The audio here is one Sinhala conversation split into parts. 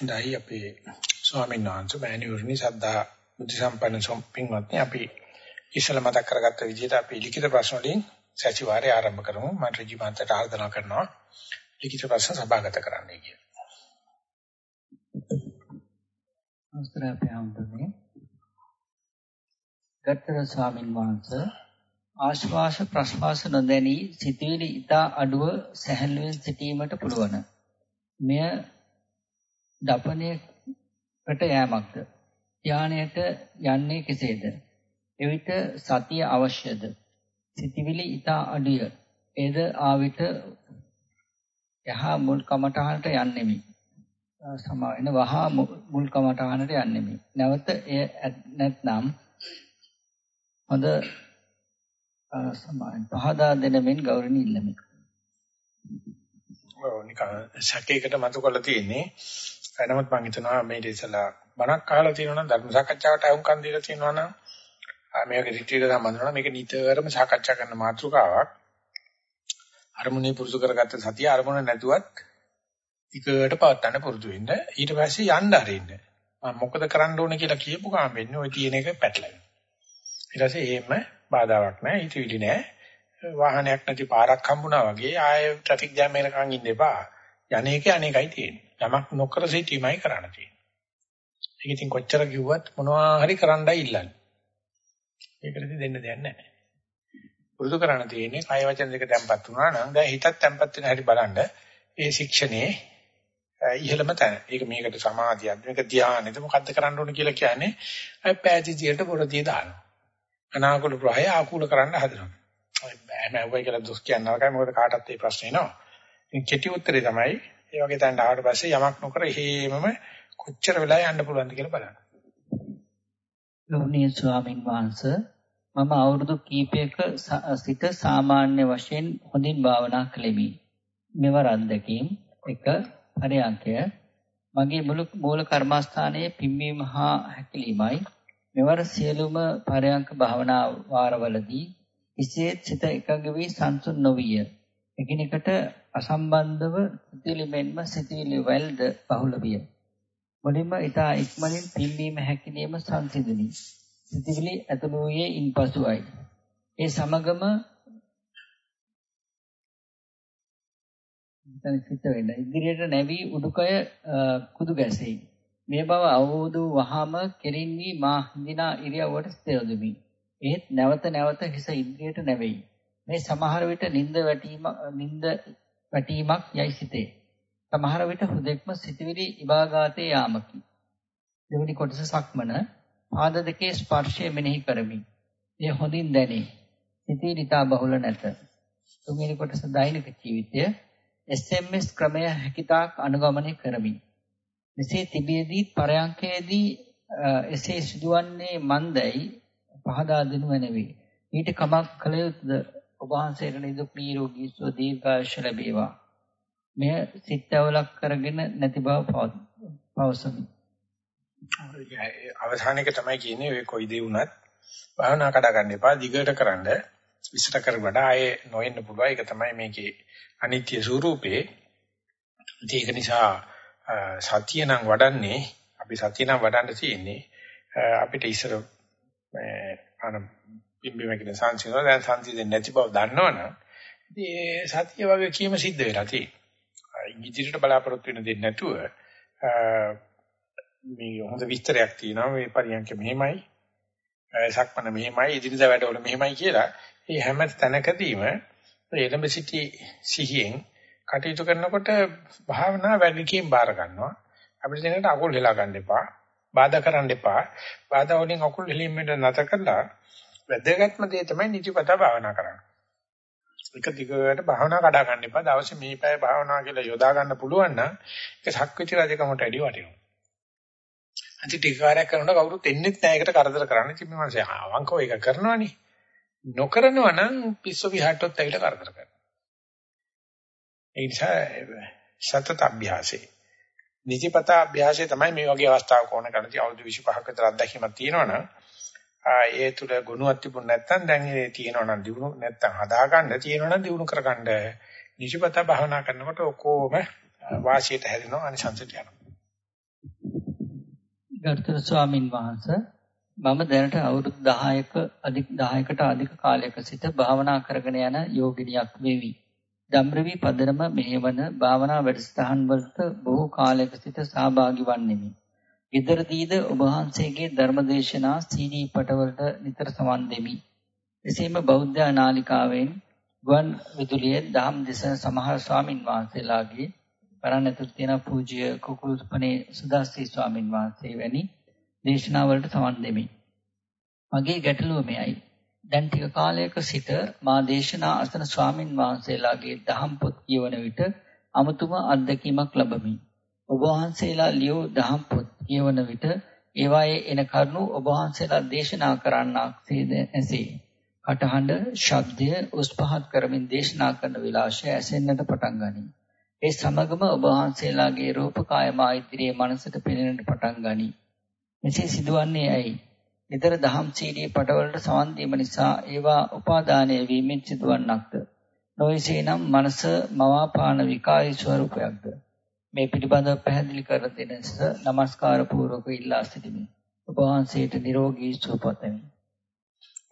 හොඳයි අපේ ස්වාමීන් වහන්සේ මෑණියුරනි සද්දා බුද්ධ සම්පන්න සම්පින්වත්නි අපි ඉස්සල මතක් කරගත්ත විදිහට අපි ලිඛිත ප්‍රශ්න වලින් සතිವಾರය ආරම්භ කරමු මම රජිමාන්තට ආරාධනා කරනවා ලිඛිත ප්‍රශ්න සභාගත කරන්නයි කියලා. අවසරයි අපේ හම්බුනේ. ගත්තර ස්වාමීන් වහන්සේ ආශ්වාස ප්‍රශ්වාස නොදැනී සිතවිලි ඊතා අඩුව සැහැල්ලුවෙන් සිටීමට පුළුවන්. මෙය දපණයකට යෑමක්ද? ධානයට යන්නේ කෙසේද? එවිට සතිය අවශ්‍යද? සිතවිලි ඊතා අඩුය. එද ආවිත යහා මුල් කමඨහනට යන්නෙමි. සමා වෙන වහා මුල් කමඨහනට යන්නෙමි. නැවත එය නැත්නම් හොඳ සමාන පහදා දෙන මෙන් ගෞරවණීය ඉල්ලමි. ඔව් නිකන් සැකයකට මතු කරලා තියෙන්නේ. නමුත් මම හිතනවා මේ ඉතලා බණක් අහලා තියෙනවා නම් ධර්ම සාකච්ඡාවට අහුම්කම් දීලා තියෙනවා නම් මේක රිට්‍රීට් සම්බන්ධ වෙනවා මේක නිතරම සාකච්ඡා කරන මාතෘකාවක්. අරමුණේ පුරුදු කරගත්ත සතිය අරමුණ නැතුවත් ටිකට පවත්තන්න පුරුදු වෙන්න. ඊට පස්සේ යන්න අරින්න. මම මොකද කරන්න ඕනේ කියලා කියපු ගාම වෙන්නේ ওই තියෙන එක පැටලෙනවා. ඊට පස්සේ එහෙම බාධාවක් නැහැ, හිතවිලි නැහැ. වාහනයක් නැති පාරක් හම්බුණා වගේ ආයෙ ට්‍රැෆික් ජෑම් එකකින් ඉන්න එපා. යන්නේකේ අනේකයි තියෙන්නේ. යමක් නොකර සිටීමයි කරන්න තියෙන්නේ. ඒක ඉතින් කොච්චර කිව්වත් මොනවා හරි කරන්නයි ඉල්ලන්නේ. ඒකට දෙන්න දෙයක් නැහැ. පුරුදු කරන්න තියෙන්නේ කය වචන දෙක තැම්පත් වුණා නම් දැන් හිතත් තැම්පත් වෙන හැටි බලන්න ඒ ශික්ෂණේ ඉහළම තැන. ඒක මේකට සමාධියක්ද මේක ධානයද මොකද්ද කරන්න ඕන කියලා කියන්නේ අය පෑදීතියට පොරදී දානවා. අනාකූල ප්‍රහය ආකූල කරන්න හදනවා. බෑ නෑ ඔය කියලා දුස් කියන්න නරකයි මොකද කාටත් මේ ප්‍රශ්නේ එනවා. ඉතින් කෙටි උත්තරේ තමයි ඒ වගේ තැනට ආවට පස්සේ යමක් නොකර එහෙමම කොච්චර වෙලා යන්න පුළුවන්ද කියලා බලන්න. ගෞරවනීය ස්වාමින් වහන්සේ මම අවුරුදු කීපයක සිට සාමාන්‍ය වශයෙන් හොඳින් භාවනා කළෙමි. මෙවර අත්දැකීම් එක පරයන්කය මගේ මුළු මූල කර්මස්ථානයේ පිම්වීම හා හැකිලීමයි මෙවර සියලුම පරයන්ක භාවනා වාරවලදී කිසියෙත් සිත එකඟ වී සංසුන් නොවිය. එකිනෙකට අසම්බන්ධව සිතිවිලි මෙන්ම සිතිවිලි වලද බහුල විය. මුලින්ම ඊතා ඉක්මනින් පිම්බීම හැකිලිම සංසිඳුනි. සිතිවිලි ඇතුළු වූයේ ඉන්පසුයි. ඒ සමගම දැන් සිත වෙන්න ඉදිරියට නැවි උඩුකය කුදු ගැසෙයි. මේ බව අවබෝධ වහම කෙරින් වී මා හිඳිනා ඉරියව්වට ස්ථිරදුමි. ඒත් නැවත නැවත හිස ඉදිරියට නැවෙයි. මේ සමහර විට නිින්ද වැටීම නිින්ද වැටීමක් යයි සිතේ. සමහර විට හුදෙක්ම සිතවිලි ඉබාගාතේ යාමකි. දෙවනි කොටස සක්මන පාද දෙකේ ස්පර්ශය මෙනෙහි කරමි. එය හොඳින් දැනේ. සිතවිලි තා බහුල නැත. තුන්වෙනි කොටස දෛනික ජීවිතය SMS ක්‍රමය හැකිතාක් අනුගමනය කරමි. මෙසේ තිබියදී පරයන්කයේදී එසේ සිදුවන්නේ මන්දයි පහදා දෙනු වෙනවි. ඊට කමක් කළ යුතුද ඔබ වහන්සේට නිදුක් නිරෝගී සුව දීර්ඝායුෂ ලැබේවා. මෙය සිත්වලක් කරගෙන නැති බව පවසමි. අවසානයක තමයි කියන්නේ ඔය කොයි දේ වුණත් භාවනා කඩා ගන්න එපා දිගට කරන්න විස්තර කර වඩා ආයේ නොවෙන්න පුළුවන් ඒක තමයි මේකේ අනිත්‍ය ස්වરૂපේ ඒක නිසා සතිය නම් වඩන්නේ අපි සතිය නම් වඩන්න තියෙන්නේ අපිට ඉස්සර අන පිම්බීම කියන සංසිඳන දැන් සංසිඳෙන්නේ නැති බව දන්නවනම් ඉතින් ඒ සතිය වගේ කීම සිද්ධ වෙලා තියෙනවා. ඉදිරියට බලාපොරොත්තු වෙන දෙයක් නැතුව මේ හොඳ විස්තරයක් තියෙනවා. මේ පරියන්ක මෙහෙමයි. සක්මන මෙහෙමයි. ඉදිරියට වැඩවල මෙහෙමයි කියලා මේ හැම තැනකදීම එළඹ සිටි සිහියෙන් කටයුතු කරනකොට භාවනා වැඩිකින් බාර ගන්නවා. අපිට දෙන්නට අකුල් හෙලා ගන්න එපා. බාධා කරන්න එපා. බාධා වලින් අකුල් හෙලීමෙන් නැත කළා වැදගත්ම දේ තමයි නිතිපතා භාවනා කරන්න. එක දිගට භාවනා කඩා ගන්න එපා. දවසේ මේ පැය භාවනා කියලා යොදා ගන්න පුළුවන් නම් ඒක සක්විති රජකමට වැඩි වටිනවා. අන්ති ටිකාරයක් කරනකොට කවුරුත් එන්නෙත් නැහැ ඒකට කරදර කරන්න. ඉතින් මේ මාසේ අවංකව ඒක කරනවනේ. නොකරනවා නම් පිස්සු විහට්ටොත් ඇවිල්ලා කරදර කරනවා. ඒ නිසා සතත අභ්‍යාසය. නිතිපතා අභ්‍යාසය තමයි මේ වගේ අවස්ථාවක ඕන කරන්නේ. අවුරුදු 25ක විතර අත්දැකීමක් තියෙනවනම් ඒ තුල ගුණයක් තිබුණ නැත්නම් දැන් ඒ තියෙනවා නම් දිනු නැත්නම් හදාගන්න තියෙනවා නම් දිනු කරගන්න නිසිපත භාවනා කරනකොට ඔක්කොම වාසියට හැදෙනවා අනිසංසට යනවා ගරුතර ස්වාමින් වහන්සේ මම දැනට අවුරුදු 10ක අධික 10කට අධික කාලයක සිට භාවනා කරගෙන යන යෝගිනියක් වෙමි. ධම්රවි පදනම මෙහෙවන භාවනා වැඩසටහන් වලට බොහෝ කාලයක සිට සහභාගී වන්නෙමි. ඊතරදීද ඔබ වහන්සේගේ ධර්මදේශනා CD පටවලට නිතර සමන් දෙමි. එසේම බෞද්ධ නාලිකාවෙන් ගුවන් විදුලියේ දහම් දෙසන සමහර ස්වාමින් වහන්සේලාගේ පරණතුත් තියෙන පූජ්‍ය කුකුල්පනේ සුදාස්ති ස්වාමින් වහන්සේ වැනි දේශනාවලට සමන් දෙමි. මගේ ගැටලුව මෙයයි. දැන් ටික කාලයක සිට මා දේශනා අසන ස්වාමින් වහන්සේලාගේ දහම් පොත් කියවන විට අමුතුම අත්දැකීමක් ලැබමි. ඔබ වහන්සේලා ලියූ දහම් පොත් කියවන විට ඒවායේ එන කරුණු ඔබ වහන්සේලා දේශනා කරන්නාක්සේද ඇසේ. කටහඬ, ශබ්දය උස් පහත් කරමින් දේශනා කරන විලාසය ඇසෙන්නට පටන් ගනී. ඒ සමගම ඔබ වහන්සේලාගේ රූපකාය මා ඉදිරියේ මනසට පෙනෙන්නට පටන් ගනී. මෙසේ සිදුවන්නේ ඇයි? ඊතර දහම් සීඩී පටවලට සවන් දීම නිසා ඒවා උපාදානය වීමෙන් සිදුවන්නක්ද? නොයසේනම් මනස මවාපාන විකාරී ස්වરૂපයක්ද? මේ පිළිබඳව පැහැදිලි කර දෙන නමස්කාර පූර්වක ඉල්ලා සිටිමි. ඔබ වහන්සේට නිරෝගී සුව පතමි.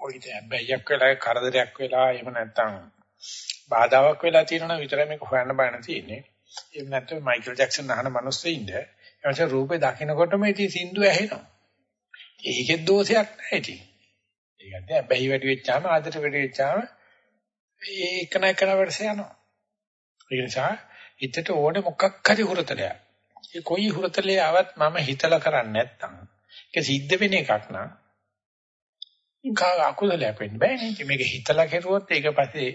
ඔය ඉතින් බැයියක් වෙලා කරදරයක් වෙලා එහෙම නැත්නම් බාධාවක් වෙලා තියෙනවා විතරයි මේක හොයන්න බයන තියෙන්නේ. එහෙම නැත්නම් මයිකල් ජැක්සන් අහන මිනිස්සෙින්ද එවච රූපේ දකින්නකොටම ඉතින් සින්දු ඇහෙනවා. ඒකෙත් දෝෂයක් නැහැ ඉතින්. ඒකට බැයි වැඩි වෙච්චාම ආදර වැඩි වෙච්චාම ඒක නැකන වර්ෂ යනවා. ඒ නිසා හිතට ඕනේ මොකක් හරි හුරතලයක්. ඒ කොයි හුරතලේ ආවත් මම හිතලා කරන්නේ නැත්තම් ඒක සිද්ධ වෙන එකක් නම් කා අකුසලයක් වෙන්න බෑනේ. මේක හිතලා කෙරුවොත් ඒක පස්සේ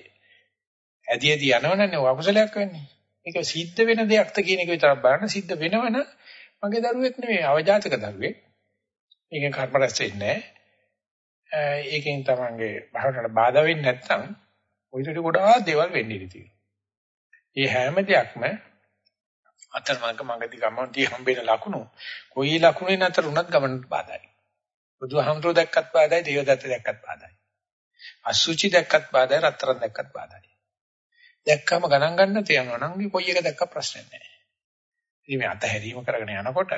ඇදී ඇදී යනවනේ ඔය අකුසලයක් වෙන්නේ. මේක සිද්ධ වෙන දෙයක්ද කියන එක විතරක් බලන්න සිද්ධ වෙනවන මගේ දරුවෙක් නෙවෙයි අවජාතක දරුවෙක්. මේකෙන් කර්ම රැස් වෙන්නේ නැහැ. ඒකෙන් තමන්ගේ භාවනාවට බාධා වෙන්නේ නැත්නම් ඔයිට ගොඩාක් දේවල් වෙන්න ඉඩ තියෙනවා. මේ හැම දෙයක්ම අතරමඟ මඟදී ගමන්ටි හම්බෙන ලකුණු කොයි ලකුණේ නතර උනත් ගමනට බාධායි. බුදුහාමුදුරුවෝ දැක්කත් බාධායි, දේවදත්ත දැක්කත් බාධායි. අසුචි දැක්කත් බාධායි, රත්තරන් දැක්කත් බාධායි. දැක්කම ගණන් ගන්න තියනවා නම් කොයි එක දැක්ක ප්‍රශ්නයක් නැහැ. ඉතින් මේ අතහැරීම කරගෙන යනකොට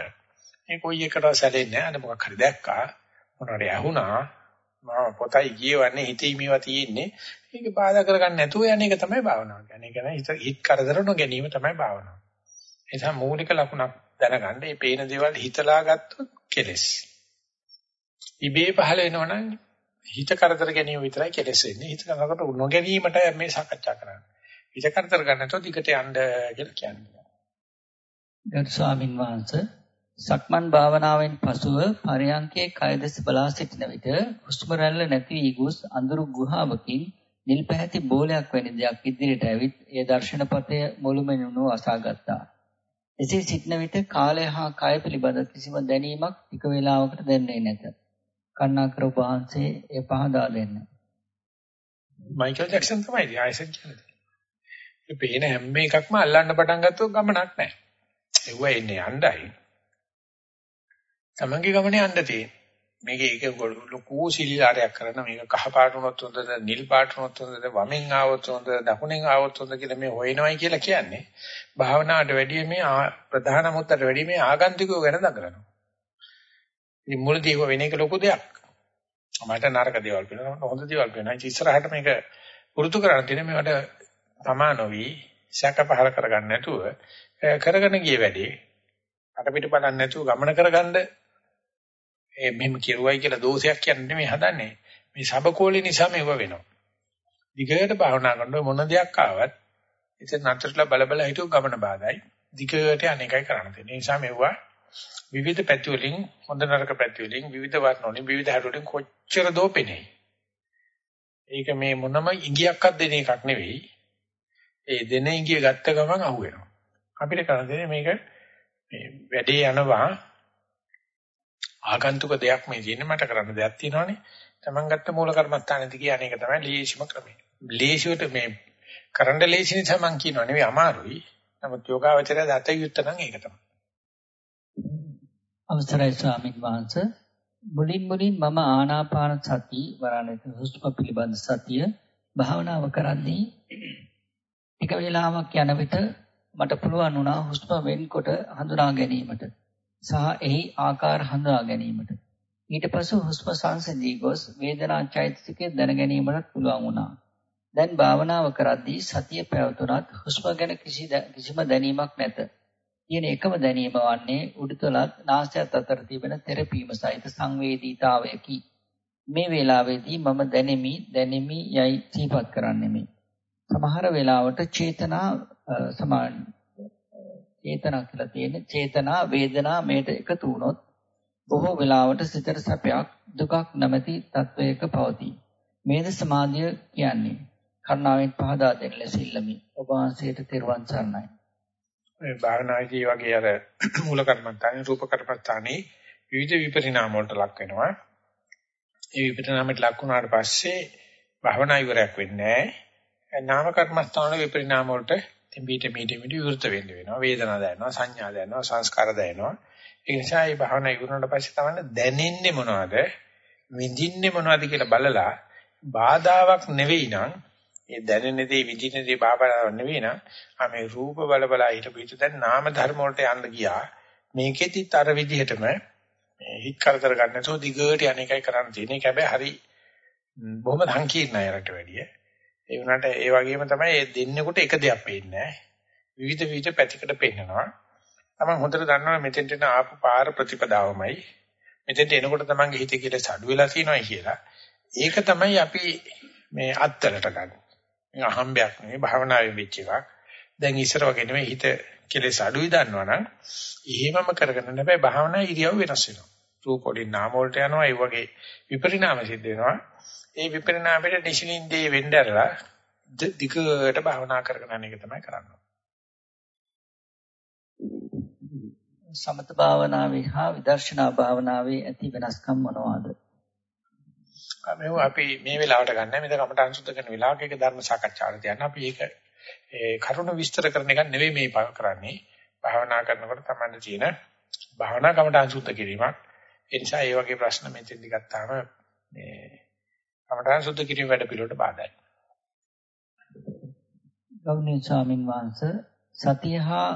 මේ කොයි එකට සැලෙන්නේ නැහැ. අද මොකක් හරි දැක්කා මොනවාරි ඇහුණා මම පොතයි කියවන්නේ හිතේ මේවා තියෙන්නේ. ඒක බාධා කරගන්න නැතුව යන එක තමයි භාවනාව කියන්නේ. ඒ කියන්නේ හිත කරදර නොගැනීම තමයි භාවනාව. ඒ නිසා මූලික ලකුණක් දැනගන්න මේ පේන දේවල් හිතලා ගත්තොත් කෙලස්. ඉබේ පහළ වෙනවනම් හිත කරදර ගැනීම විතරයි කෙලස් වෙන්නේ. හිත කරදර නොගැනීමට මේ සාකච්ඡා කරන්නේ. හිත කරදර ගන්න නැතුව දිගට යන්න කියලා කියන්නේ. ගරු ස්වාමින් වහන්සේ සක්මන් භාවනාවෙන් පසුව පරයන්කේ කය දෙස බලා සිටින විට හුස්ම රැල්ල නැති වී ගොස් අඳුරු ගුහාවකින් නිල් පැහැති බෝලයක් වැනි දෙයක් ඉදිරියට ඇවිත් ඒ දර්ශනපතය මුළුමනින්ම අසාගත්තා. එසේ සිටන විට කාලය හා කය පිළිබඳ කිසිම දැනීමක් ටික වේලාවකට දැනෙන්නේ නැත. කරුණාකර ඔබ වහන්සේ ඒ පහදා දෙන්න. මයිකල් ජැක්සන් තමයි ආයෙත් කියන්නේ. මේ පේන හැම එකක්ම අල්ලන්න පටන් ගත්තොත් ගමනක් නැහැ. ඒව එන්නේ යණ්ඩයි. තමන්ගේ ගමනේ යන්න තියෙන්නේ. මේක ඒක ලොකු සිලිලාරයක් කරන මේක කහ පාට වුණොත් හොඳද නිල් පාට වුණොත් හොඳද වමෙන් ආවොත් හොඳද දකුණෙන් ආවොත් හොඳද කියලා මේ හොයනවයි කියලා කියන්නේ භාවනාවට වැඩිය මේ ප්‍රධාන මුත්තට වැඩිය මේ ආගන්තුකව ගැන දඟලනවා. ඉතින් මුලදී වෙන එක ලොකු දෙයක්. මට නරක දේවල් වෙනවා හොඳ දේවල් වෙනවා. ඉතින් මේක පුරුදු කරන්න තියෙන මේවට තමා නොවි සැක පහල කරගන්න නැතුව කරගෙන ගිය වැඩේ අට පිට බලන්න නැතුව ගමන කරගන්න ඒ මෙහෙම කෙරුවයි කියලා දෝෂයක් කියන්නේ නෙමෙයි හදන්නේ. මේ සබකෝලේ නිසා මේව වෙනවා. දිගට භාවනා කරනකොට මොන දෙයක් ආවත් ඉතින් නතරලා බල බල හිතුව ගමන බාධායි. දිගට අනේකයි කරන්න තියෙන්නේ. ඒ නිසා මේවා විවිධ පැති වලින් හොඳ නරක පැති වලින් විවිධ වර්ණ වලින් විවිධ හැඩ වලින් කොච්චර දෝපෙනේ. ඒක මේ මොනම ඉඟියක්වත් දෙන එකක් නෙවෙයි. ඒ දෙන ඉඟිය ගත්ත ගමන් අහුවෙනවා. අපිට කරන්න දෙන්නේ මේක මේ වැඩේ යනවා ආගන්තුක දෙයක් මේ තියෙන්නේ මට කරන්න දෙයක් තියෙනවානේ. Taman ගත්ත මූල කර්මස්ථානෙදි කියන්නේ ඒක තමයි ලීෂිම ක්‍රමය. ලීෂියට මේ කරන්න ලීෂි නිසා මම කියනවා නෙවෙයි අමාරුයි. නමුත් යෝගාවචරය දත යුත්ත නම් ඒක තමයි. අවසරයි ස්වාමීන් වහන්සේ මුලින් මුලින් මම ආනාපාන සති වරණිත හුස්ම පිළිබඳ සතිය භාවනාව කරන්නේ ටික වේලාවක් යන විට මට පුළුවන් වුණා හුස්ම වෙන්කොට හඳුනා ගැනීමට. සහ එහි ආකාර හඳුනා ගැනීමට. ඊට පසු හුස්ම සංසිඳී ගොස් වේදනා චෛතසිකය දැන ගැනීමට පුළුවන් වුණා. දැන් භාවනාව කරද්දී සතිය පැවතුනත් හුස්ම ගැන කිසිම දැනීමක් නැත. තියෙන එකම දැනීම වන්නේ උඩුතලත් නාසයත් අතර තිබෙන තෙරපීම සහිත සංවේදීතාවයකි. මේ වේලාවේදී මම දැනෙමි දැනෙමි යයි සිහිපත් කරන්නෙමි. සමහර වෙලාවට චේතනා සමාන චේතනා කියලා තියෙන චේතනා වේදනා මේට එකතු වුණොත් බොහෝ වෙලාවට සිතට සැපයක් දුකක් නැමැති තත්වයක පවතී. මේද සමාධිය කියන්නේ. කරුණාවෙන් පහදා දෙන්න ලෙස ඉල්ලමි. ඔබ වහන්සේට තෙරුවන් සරණයි. මේ භාවනාදී වගේ අර මූල කර්මස්ථානේ රූප කර්මස්ථානේ විවිධ විපරිණාම වලට ලක් වෙනවා. ඒ විපරිණාමයට ලක් වුණාට පස්සේ භාවනා ඉවරයක් වෙන්නේ නැහැ. නාම කර්මස්ථාන විපරිණාම වලට තිඹීට මීට මීට විවෘත වෙන්න වෙනවා. වේදනා දැනෙනවා, සංඥා දැනෙනවා, සංස්කාර දැනෙනවා. ඒ නිසා මේ භාවනා ඉවරනට පස්සේ තමයි දැනෙන්නේ මොනවද, විඳින්නේ මොනවද කියලා බලලා බාධාවක් නෙවෙයි නම් ඒ දැනෙන දේ විඳින දේ බාධාවක් නෙවෙයි නම් ආ මේ රූප බල බල හිටපු හිට දැන් නාම ධර්ම වලට යන්න ගියා. මේකෙදිත් අර විදිහටම මේ හිත කරදර ගන්න නැතුව දිගට අනේකයි කරන්න තියෙන්නේ. ඒක හැබැයි හරි බොහොම සංකීර්ණයි අරට වැඩිය. ඒ වුණාට ඒ වගේම තමයි ඒ දෙන්නෙකුට එක දෙයක් පේන්නේ නැහැ. විවිධ විවිධ පැතිකඩ පෙන්නනවා. තමයි හොඳට දන්නවා මෙතෙන්ට එන ආපු පාර ප්‍රතිපදාවමයි. මෙතෙන්ට එනකොට තමන්ගේ හිතේ කියලා සඩු වෙලා තියෙනවායි කියලා. ඒක තමයි අපි මේ අත්තරට ගන්න. මේ අහම්බයක් නෙවෙයි භාවනාවේ වෙච්ච එකක්. දැන් ඉස්සර වගේ නෙවෙයි හිත කෙලෙස් අඩුයි දන්නවනම් එහෙමම කරගෙන නැබැයි භාවනා ඉරියව් වෙනස් වෙනවා. රූප වලින් නාම වලට යනවා ඒ වගේ විපරිණාම සිද්ධ වෙනවා. ඒ විපරිණාමයට නිසින්ින්දේ වෙන්න ඇරලා දිගට භාවනා කරගෙන යන එක තමයි කරන්නේ. සමත භාවනාවේ හා විදර්ශනා භාවනාවේ ඇති වෙනස්කම් මොනවාද? මේව අපි මේ වෙලාවට ගන්න මේක කමටහන් සුද්ධ කරන වෙලාවක ඒක ධර්ම සාකච්ඡාවට යන අපි ඒක ඒ කරුණ විස්තර කරන එක නෙවෙයි මේ කරන්නේ භාවනා කරනකොට තමයි තියෙන භාවනා කමටහන් සුද්ධ කිරීමක් ඒ නිසා ඒ වගේ ප්‍රශ්න මෙතෙන්දි ගත්තාම මේ කමටහන් සුද්ධ කිරීම වැඩ පිළිවෙලට බාධායි ගෞරවනීය ස්වාමින් වහන්සේ සතිය හා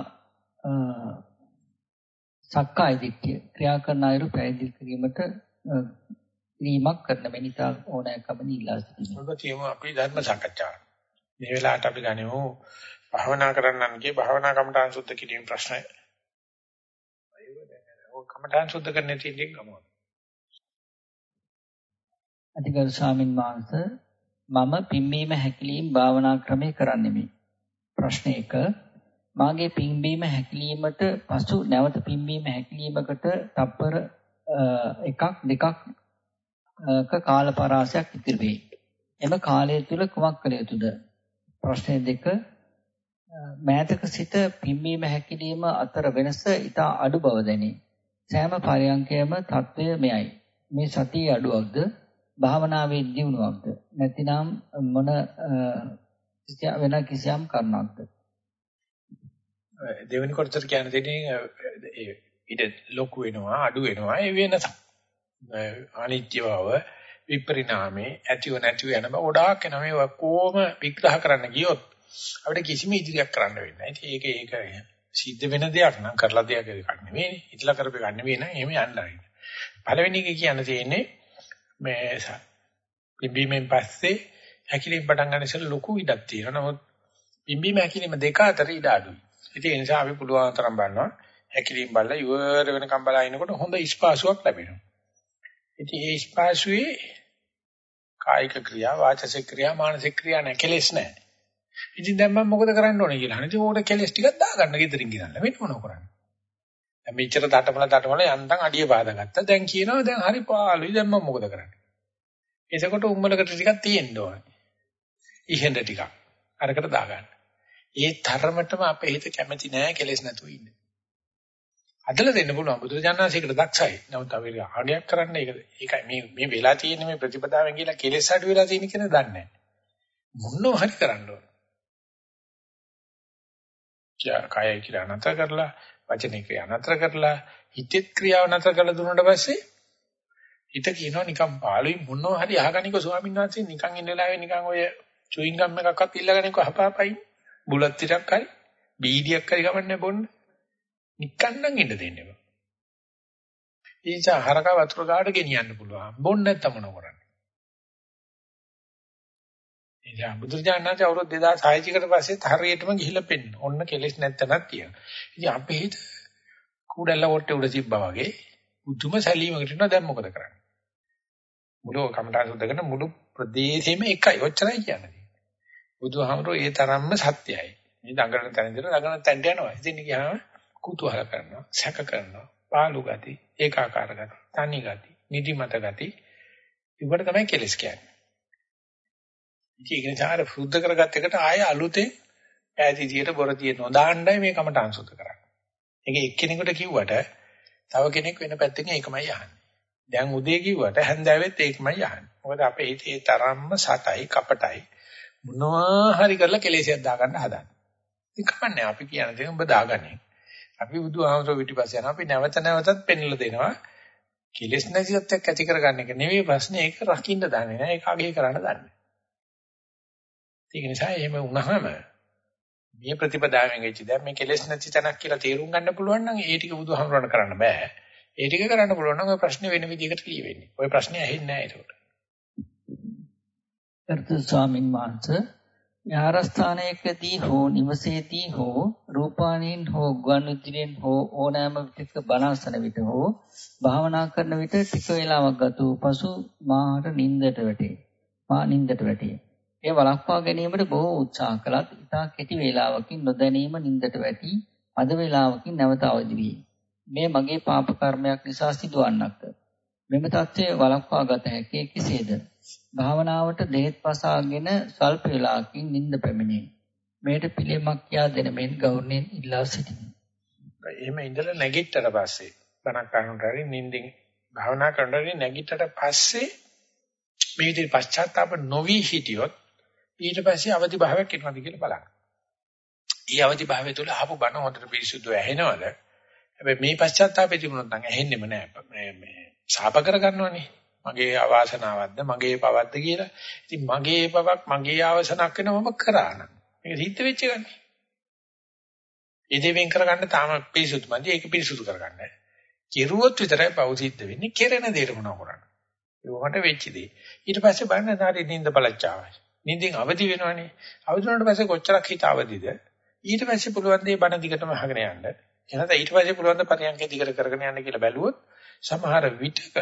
සක්කාය දිට්ඨිය ක්‍රියා කරන අයුරු පැහැදිලි කිරීමට කිරීමක් කරන මෙනිසා ඕනෑකම නිලා සිටිනවා. ඔබ කියමු අපි ධර්ම සාකච්ඡා. මේ වෙලාවට අපි ගනිමු භාවනා කරන්නන්ගේ භාවනා කමඨාන් සුද්ධ කිරීම ප්‍රශ්නය. ඔය කමඨාන් සුද්ධ කරන්න තියෙන්නේ ගමන. අධිගරු ස්වාමින් වහන්සේ මම පිම්බීම හැකිලිම් භාවනා ක්‍රමේ කරන්නෙමි. ප්‍රශ්න 1 මාගේ පිම්බීම හැකිලීමට පසු නැවත පිම්බීම හැකිලීමකට තප්පර එකක් දෙකක් ක කාල පරාසයක් ඉතිරි වේ. එම කාලය තුල කුමක් කළ යුතුද? ප්‍රශ්න දෙක මෑතක සිට පිම්බීම හැකිලිම අතර වෙනස ඉතා අඩු බව දැනේ. සෑම පරයන්කයම తත්වය මෙයයි. මේ සතියේ අඩුවක්ද? භාවනාවේ දියුණුවක්ද? නැතිනම් මොන වෙන කිසියම් කරුණක්ද? දෙවෙනි කොටසට කියන්න දෙන්නේ ඒ ඊට ලොකු වෙනවා අඩු වෙනවා ඒ වෙනස. අනිත්‍ය බව විපරිණාමේ ඇතිව නැතිව යන බව ගොඩාක් එනවා මේ ඔක්කොම විග්‍රහ කරන්න ගියොත් අපිට කිසිම ඉදිරියක් කරන්න වෙන්නේ නැහැ. ඒක ඒක සිද්ධ වෙන දෙයක් නම් කරලා දෙයක් එකක් නෙවෙයි. ඉතලා කරපු එකක් නෙවෙයි නේද? එහෙම යන්න හරින්න. පළවෙනි එක කියන්න තියෙන්නේ මේ පිම්බීමෙන් පස්සේ හැකිලින් පටන් ගන්න ඉස්සෙල්ලා ලොකු ඉඩක් තියෙනවා. නමුත් පිම්බීම හැකිලිම දෙක අතර ඉඩ අඩුයි. ඉතින් ඒ නිසා අපි පුළුවන් තරම් බලනවා හැකිලින් බලලා ඉවර වෙනකම් බලා ඉනකොට හොඳ ස්පාසුවක් ලැබෙනවා. ඉතින් ඒ ස්පාසුවේ කායික ක්‍රියා, වාචසික ක්‍රියා, මානසික ක්‍රියා නැහැ, කෙලෙස් නැහැ. ඉතින් දැන් මම මොකද කරන්න ඕනේ කියලා. ඉතින් ඕකට කෙලෙස් ටිකක් දාගන්න ගෙදරින් ගෙනල්ලා වෙන මොනව කරන්නේ. දැන් මෙච්චර දඩමල දඩමල යන්තම් අඩිය බාදාගත්තා. දැන් කියනවා දැන් හරි පාළුයි දැන් මම මොකද කරන්නේ. එතකොට උම්මලකට ටිකක් තියෙන්න ඕනේ. ඉහෙන්ද ටිකක්. අරකට දාගන්න. ඒ තරමටම අපේ හිත කැමති නෑ කෙලෙස් නැතුව ඉන්න. අදලා දෙන්න පුළුවන් බුදුරජාණන්සේකට දක්ෂයි. නමුත් අපි ආගයක් කරන්න ඒක ඒකයි මේ මේ වෙලා තියෙන මේ ප්‍රතිපදාවෙන් කියලා කෙලෙස් අඩු වෙලා තියෙන කෙනා දන්නේ නැහැ. මොනව හරි කරන්න ඕන. කයයි කියලා නතර කරලා වචනේ ක්‍රියා නතර කරලා හිතෙත් ක්‍රියාව නතර කරලා දුන්නාට පස්සේ හිත කියනවා නිකන් පාළුයි මොනව හරි අහගනික ස්වාමීන් වහන්සේ නිකන් ඉන්න වෙලාවේ නිකන් ඔය චුයින් ගම් එකක්වත් ඉල්ලගෙන කහපාපයි බුලත් ටිකක් හරි බීඩියක් හරි ගමන්නේ බොන්න නිකන් නම් ඉන්න දෙන්න එපා ඒ නිසා හරක වතුර ගාඩ ගෙනියන්න පුළුවන්. බොන්න නැත්තම් මොන කරන්නේ? ඉතින් බුදුරජාණන්සේ අවුරුදු 2600 කට පස්සෙත් හරියටම ගිහිල්ලා පෙන්න. ඔන්න කෙලෙස් නැත්තනක් තියෙනවා. ඉතින් අපි හිත කුඩල්ල වොට්ටේ උඩ තිබ්බා වගේ මුතුම සැලීමකට ඉන්නවා දැන් මොකද කරන්නේ? මුළු කමඨා සුද්ධ මුළු ප්‍රදේශෙම එකයි. ඔච්චරයි කියන්නේ. බුදුහාමරෝ ඒ තරම්ම සත්‍යයි. මේ දඟලන තැන ඉඳලා දඟලන තැනට යනවා. ඉතින් ගියාම කුතුහල කරනවා, සැක කරනවා, පාළු ගති, ඒකාකාර ගති, තනි ගති, නිදිමත ගති. ඉවට තමයි කෙලස් කියන්නේ. ඒක නිසා අර සුද්ධ කරගත් එකට ආය අලුතෙන් ඈතිදියට බොරදිය නොදාන්නයි මේ කමටහන් සුද්ධ කරන්නේ. ඒක එක්කෙනෙකුට කිව්වට තව කෙනෙක් වෙන පැත්තකින් ඒකමයි අහන්නේ. දැන් උදේ කිව්වට හැන්දෑවෙත් ඒකමයි අහන්නේ. මොකද අපේ හිතේ තරම්ම සටයි කපටයි මොනවා හරි කරලා කෙලෙසියක් දාගන්න හදන්නේ. ඉතින් කමන්නේ අපි කියන දේ උඹ දාගන්නේ. අපි බුදුහාමසෝ පිටිපස්සේ යනවා අපි නැවත නැවතත් පෙන්ලා දෙනවා. කෙලෙස් නැතිවත් ඇති කරගන්න එක නෙවෙයි ප්‍රශ්නේ ඒක රකින්න දන්නේ නැහැ. ඒක අගේ කරන්න දන්නේ. ඒක නිසා එහෙම වුණාම මේ ප්‍රතිපදාවෙන් එච්ච දැන් මේ කෙලෙස් නැති තැනක් කියලා තේරුම් ගන්න පුළුවන් නම් ඒ ටික බුදුහාමරණ කරන්න බෑ. ඒ ටික කරන්න පුළුවන් නම් ඔය ප්‍රශ්නේ වෙන විදිහකට ලියවෙන්නේ. ඔය ප්‍රශ්නේ ඇහෙන්නේ නැහැ ඒකට. ගරුතර ස්වාමින් වහන්සේ විහාරස්ථානයකදී හෝ නිවසේදී හෝ රූපාණීන් හෝ ගුවන්විදුලියෙන් හෝ ඕනෑම විටක බණාසන විට හෝ භාවනා කරන විට ටික වේලාවක් ගත වූ පසු මාහට නිින්දට වැටේ. මා නිින්දට වැටේ. ඒ වළක්වා ගැනීමට බොහෝ උත්සාහ කළත් ඉතා කෙටි වේලාවකින් නොදැනීම නිින්දට වැටි අද වේලාවකින් නැවත අවදි වී. මේ මගේ පාප කර්මයක් නිසා සිදුවන්නක්ද? මෙම தත්ත්වය වළක්වා ගත හැකි කෙසේද? භාවනාවට දෙහෙත් පසාගෙන සල්ප වේලාවකින් නිින්ද පැමිණේ. මේට පිළියමක් කියා දෙන මෙන් ගෞරවයෙන් ඉල්ලා සිටිමි. එහෙම ඉඳලා නැගිට්ටට පස්සේ බණක් අහනකොට හරි නිින්දින් භාවනා කරනකොට නැගිට්ටට පස්සේ මේ විදිහට පශ්චාත්තාප නොවි හිටියොත් ඊට පස්සේ අවදි භාවයක් එනවාද කියලා බලන්න. ඊ අවදි භාවය තුළ ආපු බණ හොඳට පිරිසුදු ඇහෙනවද? හැබැයි මේ පශ්චාත්තාපෙ තිබුණොත් නම් ඇහෙන්නෙම නෑ. මේ මේ ශාප කරගන්නවනේ. මගේ අවාසනාවක්ද මගේ පවක්ද කියලා. ඉතින් මගේ පවක් මගේ ආවසනක් වෙනවම කරා නම්. මේක සිද්ධ වෙච්ච ගන්නේ. ඒ දෙවෙන් කරගන්න තාම පිරිසුදු මදි. ඒක පිරිසුදු කරගන්න. කෙරුවොත් විතරයි පව සිද්ධ වෙන්නේ. කෙරෙන දේට මොනව කරන්නේ? ඒකට වෙච්ච දේ. ඊට පස්සේ බලන්න නාරි නිින්ද බලච්චාවයි. නිින්දෙන් අවදි වෙනවනේ. අවදි වුණාට පස්සේ කොච්චරක් හිත අවදිද? ඊට පස්සේ පුළුවන් දේ බණ දිගටම අහගෙන යන්න. එහෙනම් ඊට පස්සේ පුළුවන් ද පරියන්කේ දිගට කරගෙන යන්න කියලා බැලුවොත් සමහර විටක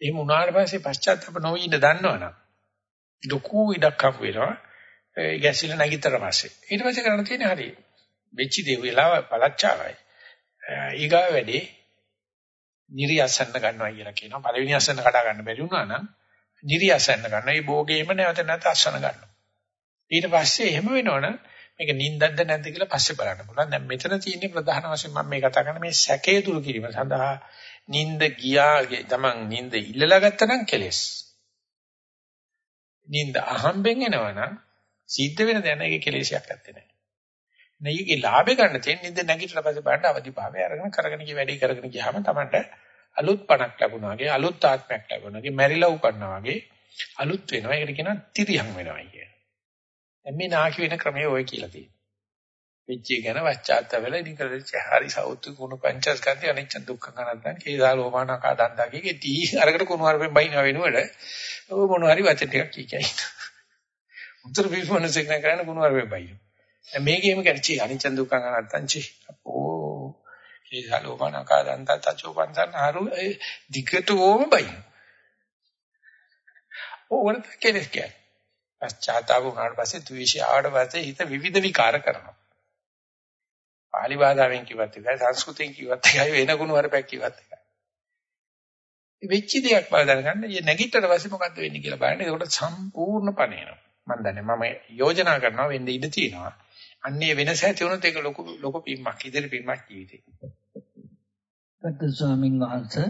එහෙම වුණාට පස්සේ පශ්චාත්තාප නොවි ඉඳ දන්නවනම් ලොකු ඉඩක් හම්බ වෙනවා. ඒ ගැසිලා නැගිටතර පස්සේ. ඊට පස්සේ කරන්න තියෙන්නේ හරි. වෙච්ච දේ වෙලාව පළච්චාවයි. ඊගා වැඩේ නිරියසන්න ගන්නවා කියලා කියනවා. පළවෙනි අසන්න කඩා ගන්න බැරි වුණා නම් නිරියසන්න ගන්නවා. මේ භෝගේම නැවත නැවත අසන්න ගන්නවා. ඊට පස්සේ එහෙම වෙනවනම් මේක නිින්දක්ද නැද්ද කියලා පස්සේ බලන්න පුළුවන්. දැන් මෙතන තියෙන්නේ ප්‍රධාන වශයෙන් මම මේ කතා කරන මේ සැකේ දුරු කිරීම සඳහා නිින්ද ගියාගේ තමන් නිින්ද ඉල්ලලා ගත්තනම් කෙලස්. නිින්ද අහම්බෙන් එනවනම් සිද්ධ වෙන දැන ඒකේ කෙලෙසයක් නැත්තේ නෑ. නෙයිගේ ලාභේ ගන්න තියෙන නිින්ද නැගිටලා පස්සේ බලන්න අවදිභාවය අරගෙන කරගෙන ගිය වැඩේ කරගෙන ගියාම තමන්ට අලුත් පණක් ලැබුණා වගේ අලුත් ආත්මයක් ලැබුණා වගේ මැරිලා උපන්නා වගේ අලුත් වෙනවා. ඒකට කියනවා තිරියම් වෙනවා කියන. දැන් මේ නාකි වෙන ක්‍රමය ඔය කියලා තියෙනවා. පිච්චි ගැන වච්චාත්ත වෙලා ඉතින් කරච්ච හරි සෞතු කුණු පංචස්කන්ධය අනිච්ච දුක්ඛ කනද්දන් කේසා ලෝමානකා දණ්ඩාගේ දී අරකට කුණු වරපෙන් බයින වෙනුවට ඔය මොන හරි වචන ටිකක් කිය කියයි. උත්තර පිස්මනසෙක් නෑ කරන්නේ කුණු වරපෙන් බයින. දැන් මේ ගේම කරච්චි අනිච්ච දුක්ඛ කනද්දන් චි අපෝ කේසා ලෝමානකා දණ්ඩා තචෝ පන්සන් හරු දිගටම බයින. ඕකට කෙලස් කියන්නේ. පශ්චාත්තාප වුණාට පස්සේ ද්වේෂය ආවට පස්සේ හිත විවිධ විකාර කරනවා. පාලි භාෂාවෙන් කිව්වත් එකයි සංස්කෘතෙන් කිව්වත් එකයි වෙන ගුණ වරපැක් කිව්වත් එකයි. මේ වෙච්ච දෙයක් බල දැනගන්න මේ නැගිටතර පස්සේ මොකද්ද වෙන්නේ කියලා බලන්න. ඒකට සම්පූර්ණ පණේනවා. මම දන්නේ මම යෝජනා කරනවා වෙන්න ඉඩ තියෙනවා. අන්නේ වෙනස ඇති වුණොත් ඒක ලොකු ලොකු පිම්මක් ඉදිරි පිම්මක් ජීවිතේ. ගද්ද ස්වාමින් වහන්සේ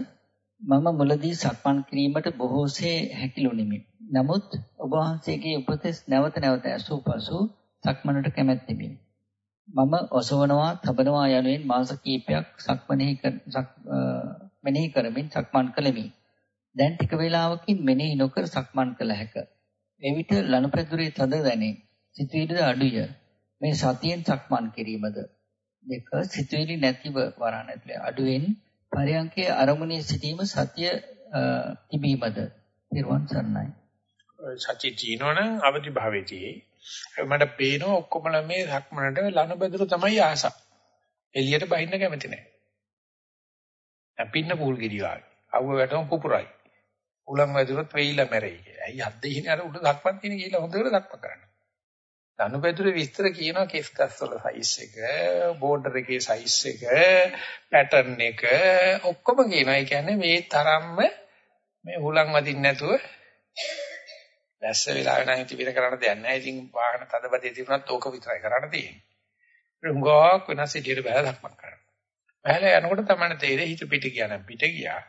මම මුලදී සක්මන් කිරීමට බොහෝසේ හැකිලුනිමි. නමුත් ඔබ වහන්සේගේ උපදෙස් නැවත නැවත ඇසූ පසු සක්මනට කැමැත්තෙමි. මම ඔසවනවා, තබනවා යනුවෙන් මාස කිහිපයක් සක්මනෙහි මෙනෙහි කරමින් සක්මන් කළෙමි. දැන් ටික වේලාවකින් මෙනෙහි නොකර සක්මන් කළ හැක. එවිට ලනුපැදුරේ තද දැනේ. සිතුවිලිද අඩුය. මේ සතියෙන් සක්මන් කිරීමද දෙක සිතුවිලි නැතිව වරණ ඇතුලේ අඩුවෙන් පරයන්කේ අරමුණේ සිටීම සතිය තිබීමද? නිර්වාණ සරණයි. සතිය තියෙනවනම් අවදි භාවයේදී මට පේනවා ඔක්කොම මේ සක්මනට ලනුබැදුරු තමයි ආස. එළියට බහින්න කැමති නැහැ. අපින්න පූල් ගිරි වාගේ. අවුව වැටම පුපුරයි. උලන් වැදුරත් වෙයිලා මැරෙයි කියලා. ඇයි අද්ද ඉන්නේ අර උඩ දක්පන් තියෙන කියලා හොඳට දක්පන් කරන්න. ලනුබැදුරේ විස්තර කියනවා කෙස් කස් වල සයිස් එක, බෝඩර් එකේ සයිස් එක, පැටර්න් එක ඔක්කොම කියනවා. ඒ කියන්නේ මේ තරම්ම මේ හුලං වදින්න නැතුව දැස්ස වෙලාවෙ නම් ඉතිවිර කරන්න දෙයක් නැහැ. ඉතින් වාහන තදබදේ තිබුණත් ඕක විතරයි කරන්න තියෙන්නේ. හුඟක් වෙනස් ඉදිරියට බහලා දක්මක් කරන්න. බහලා යනකොට තමයි තේරෙන්නේ හිත පිට ගියා නම් පිට ගියා.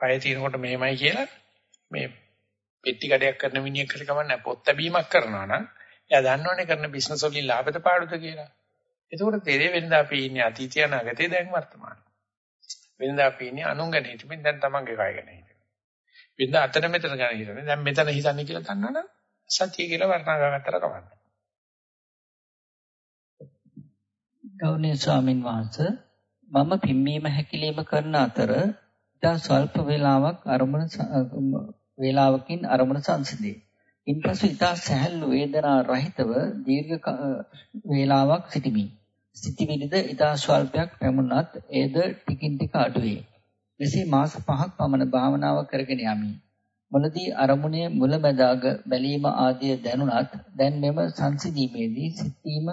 පය තියෙනකොට මෙහෙමයි කියලා මේ පෙට්ටි කඩයක් කරන මිනිහෙක් හරි කමන්නේ පොත් ලැබීමක් කරනවා නම් එයා දන්නවනේ කරන බිස්නස් වලින් ලාභද පාඩුද කියලා. එතකොට තේරෙ වෙනදා අපි ඉන්නේ අතීතය අනාගතේ දැන් වර්තමානයේ. වෙනදා අපි ඉන්නේ අනුන් ගැන හිතමින් දැන් තමන්ගේ කය ගැන හිතමින්. වෙනදා අතන මෙතන ගැන හිතන්නේ දැන් මෙතන හිතන්නේ කියලා දන්නවනම් සතිය කියලා වර්ණනා ගන්නතර කවන්න. ගෞරවනීය ස්වාමින් වහන්සේ මම පිම්මීම හැකිලිම කරන අතර ඉතා ස්වල්ප වේලාවක් අරමුණ වේලාවකින් අරමුණ සංසිඳේ. ඉන්පසු ඉතා සැහැල්ලු වේදනා රහිතව දීර්ඝ වේලාවක් සිටිමි. සිටිවිලිද ඉතා ස්වල්පයක් පැමුණත් එයද ටිකින් ටික අඩුවේ. මෙසේ මාස 5ක් පමණ භාවනාව කරගෙන යමි. මුලදී අරමුණේ මුලැමැදාග බැලීම ආදිය දැනුණත් දැන් මෙම සංසිඳීමේදී සිටීම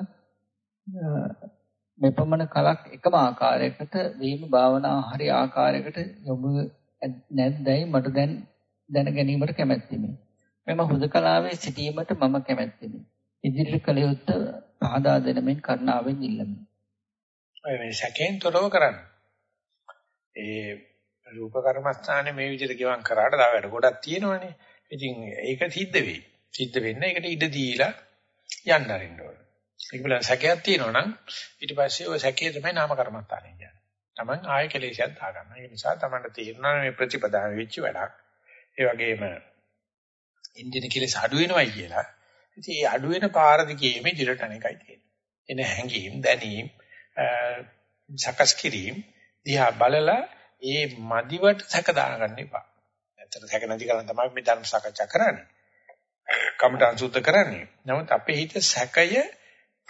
මෙපමණ කලක් එකම ආකාරයකට වීම භාවනා හරි ආකාරයකට යොමු නැද්දයි මට දැන් දැන ගැනීමට කැමැත්තෙමි. මෙම හුදකලාවේ සිටීමට මම කැමැත්තෙමි. ඉදිරියට කළ යුත්තේ පහදා දෙන මෙන් කරුණාවෙන් ඉල්ලමි. ඔය මේ සැකෙන් තොරව කරන්න. ඒ රූප කර්මස්ථානේ මේ විදිහට ගෙවම් කරාට තව වැඩ ගොඩක් තියෙනවනේ. ඉතින් ඒක සිද්ධ වෙයි. සිද්ධ වෙන්න ඒකට ඉඩ දීලා යන්න අරින්න ඕන. ඒක බලන්න සැකයක් තියෙනවා නම් ඊට පස්සේ ওই සැකේ තමයි නාම කර්මස්ථානේ කියන්නේ. Taman ආය කෙලෙසයක් දාගන්න. ඒ නිසා Tamanට තේරෙනවා මේ ප්‍රතිපදාව වෙච්ච වැඩක්. ඒ වගේම ඉන්දියන කෙලෙස් අඩු වෙනවයි කියලා. ඉතින් ඒ අඩු වෙන පාර දිගේ මේ දිලට අනේකයි තියෙන්නේ. එන හැංගීම්, දැනීම්, සකස් කිරීම දිහා බලලා ඒ මදිවට සැක දාගන්න එපා. ඇත්තට සැක නැති කරන් තමයි මේ ධර්ම සාකච්ඡා කරන්නේ. කමඨං සුද්ධ කරන්නේ. නමුත් අපේ හිත සැකය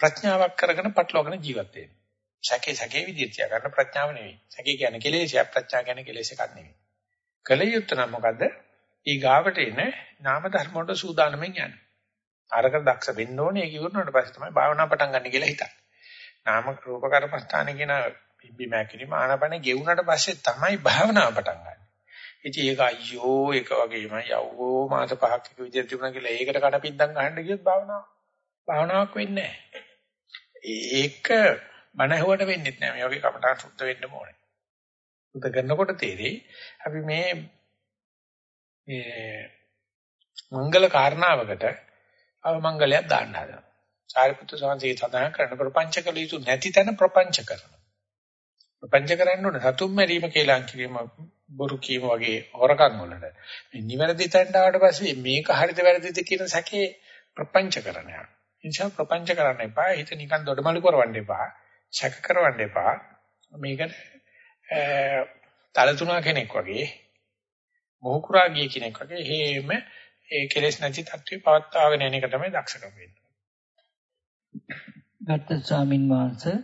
ප්‍රඥාවක් කරගෙන පටලවාගෙන ජීවත් වෙනවා. සැකේ සැකේ විදිහට තියාගන්න ප්‍රඥාව නෙවෙයි. සැකේ කියන්නේ කෙලෙසියක් ප්‍රඥා කියන්නේ කෙලෙස් එකක් නෙවෙයි. කල යුත්තේ නම් මොකද්ද? ඊ ගාවට එන නාම ධර්ම වලට සූදානම්ෙන් යන්නේ. අරකට දක්ෂ වෙන්න ඕනේ ඒක ඉවරනට පස්සේ තමයි භාවනා පටන් ගන්න කියලා හිතන්නේ. නාම රූප කර්මස්ථාන කියන බිම්බි මැකිලිම ආනපන ගෙවුනට පස්සේ තමයි භාවනාව පටන් ගන්න. ඉතින් ඒක අයියෝ ඒක වගේමයි යවෝ මාස පහක් එක විදිහට තිබුණා කියලා ඒකට කඩපින්දම් ගහන්න ගියොත් භාවනාව භාවනාවක් වෙන්නේ නැහැ. ඒක බණ ඇහුවට වෙන්නේ නැහැ. මේ වගේ කමටහන් සුද්ධ වෙන්න ඕනේ. සුද්ධ කරනකොට තේරෙයි අපි මේ මේ මංගල කාරණාවකට අවමංගලයක් දාන්න හදනවා. සාරිපුත්‍ර සාන්තිය සඳහන් කරන ප්‍රපංච කළ යුතු නැති තැන ප්‍රපංච කරනවා. ප්‍රපංච කරන්න ඕන සතුම් මැරීම කියලා කිරීම බොරු කීම වගේ හොරකම් වලට. මේ නිවැරදි තැනට ආවට පස්සේ මේක හරිද වැරදිද කියන සැකේ ප්‍රපංච කරනවා. නිසා ප්‍රපංච කරන්න එපා. හිත නිකන් දොඩමලු කරවන්න එපා. සැක කරවන්න එපා. මේක තලතුණා කෙනෙක් වගේ මොහුකුරා ගිය කෙනෙක් වගේ හේම ඒ කෙලෙස් නැති තත්ත්වේ පවත්වාගෙන යන එක තමයි දක්ෂකම වෙන්නේ. ගත්ත ස්වාමින් වහන්සේ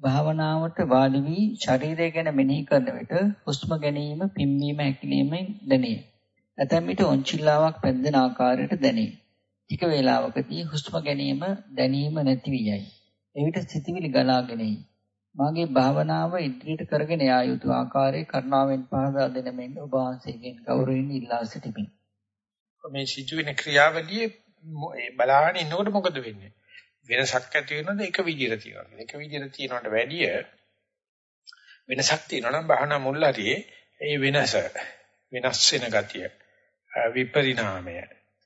භාවනාවට වාඩි වී ශරීරය ගැන මෙනෙහි කරන විට හුස්ම ගැනීම පිම්බීම හැකිලීමෙන් දැනේ. ඇතැම් විට ඔන්චිල්ලාවක් පැද්දෙන ආකාරයට දැනේ. ටික වේලාවකදී හුස්ම ගැනීම දැනීම නැති වී යයි. එවිට සිතවිලි ගලාගෙන එයි. මාගේ භාවනාව ඉදිරියට කරගෙන යා යුතු ආකාරයේ කරුණාවෙන් පහදා දෙන මෙන් ඔබ වහන්සේගෙන් ගෞරවයෙන් ඉල්ලා සිටිමි. මේ සිදුවෙන ක්‍රියාවලියේ බලාගෙන ඉන්නකොට මොකද වෙන්නේ? වෙනසක් ඇති වෙනවද එක විදිහට තියෙනවද? එක විදිහට තියෙනවට වැඩිය වෙනසක් තියෙනවා නම් භාවනා මුල් හරියේ ඒ වෙනස වෙනස් වෙන ගතිය විපරිණාමය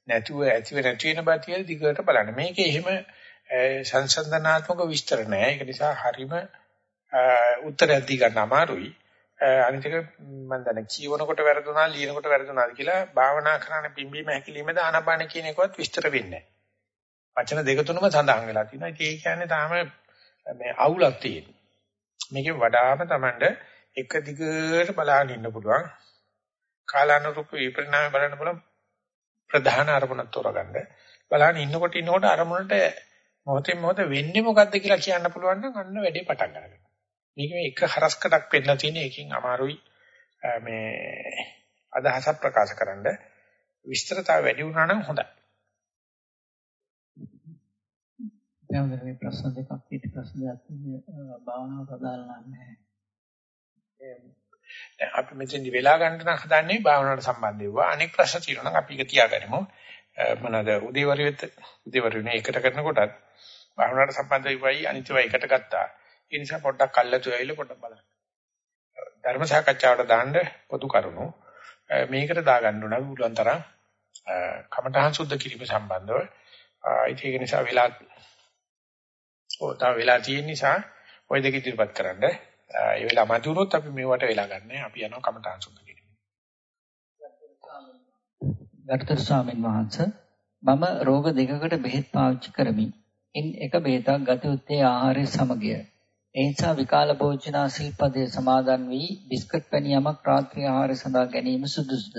නැතුව ඇතිව නැති වෙන බතිය දිගට බලන්න. මේකේ එහෙම සංසන්දනාත්මක විස්තර නැහැ. ඒක නිසා හරීම උත්තරයක් දී ගන්න අමාරුයි. අනිත් එක මම දන්නේ කියවනකොට වැරදුනා ලියනකොට වැරදුනාද කියලා භාවනා කරන පිම්බීම හැකිලිමද ආනපාන කියන එකවත් විස්තර වෙන්නේ නැහැ. වචන දෙක තුනම සඳහන් වෙලා තියෙනවා. ඒක කියන්නේ තාම මේ අවුලක් තියෙනවා. මේකේ වඩාම Tamand එක දිගට බලාගෙන ඉන්න පුළුවන්. කාලානුරූප විපරිණාමය බලන්න පුළුවන් ප්‍රධාන අරමුණක් තෝරගන්න. බලාගෙන ඉන්නකොට ඉන්නකොට අරමුණට මොහොතින් මොහොත වෙන්නේ මොකද්ද කියලා කියන්න පුළුවන් නම් අන්න වැඩේ පටන් ගන්නවා. මේක මේ එක හරස්කඩක් පෙන්නලා තියෙන එකකින් අමාරුයි මේ අදහසක් ප්‍රකාශ කරන්න. විස්තරතාව වැඩි වුණා නම් හොඳයි. දැන් මේ ප්‍රශ්න දෙකක් පිට ප්‍රශ්න දෙකක් භාවනාව ප්‍රදාලා නැහැ. අපි මෙතෙන්දි වෙලා ගන්න නම් හදන්නේ භාවනාවට සම්බන්ධ වෙනවා. අනෙක් ප්‍රශ්න තියෙනවා නම් අපි ඒක තියාගනිමු. මොනවාද උදේවරුෙත් උදේවරුනේ එකට කරනකොටත් භාවනාවට සම්බන්ධ වෙයි අනිත්‍යයි එකට ගත්තා. ඒ නිසා පොඩ්ඩක් අල්ලතු ඇවිල්ලා පොඩ්ඩක් බලන්න. ධර්ම සාකච්ඡාවට දාන්න පොදු කරුණු මේකට දාගන්න උනා පුළුවන් තරම් කමඨහං සුද්ධ කිරීම සම්බන්ධව ඒක නිසා වෙලා ඔතන වෙලා තියෙන නිසා ওই දෙක ඉදිරිපත් කරන්න. ඒ වෙලාව මත උනොත් අපි මේවට වෙලා ගන්න. අපි යනවා කමඨහං සුද්ධ කිරීම. ගරුතර ස්වාමීන් වහන්සේ මම රෝග දෙකකට බෙහෙත් පාවිච්චි කරමි. ඉන් එක බෙහෙතක් ගත යුත්තේ ආහාරය සමගය. ඒ නිසා විකාල භෝජනා සිල්පදයේ සමාදන් වී බිස්කට් පැණි යමක් රාත්‍රී ආහාරය සඳහා ගැනීම සුදුසුද?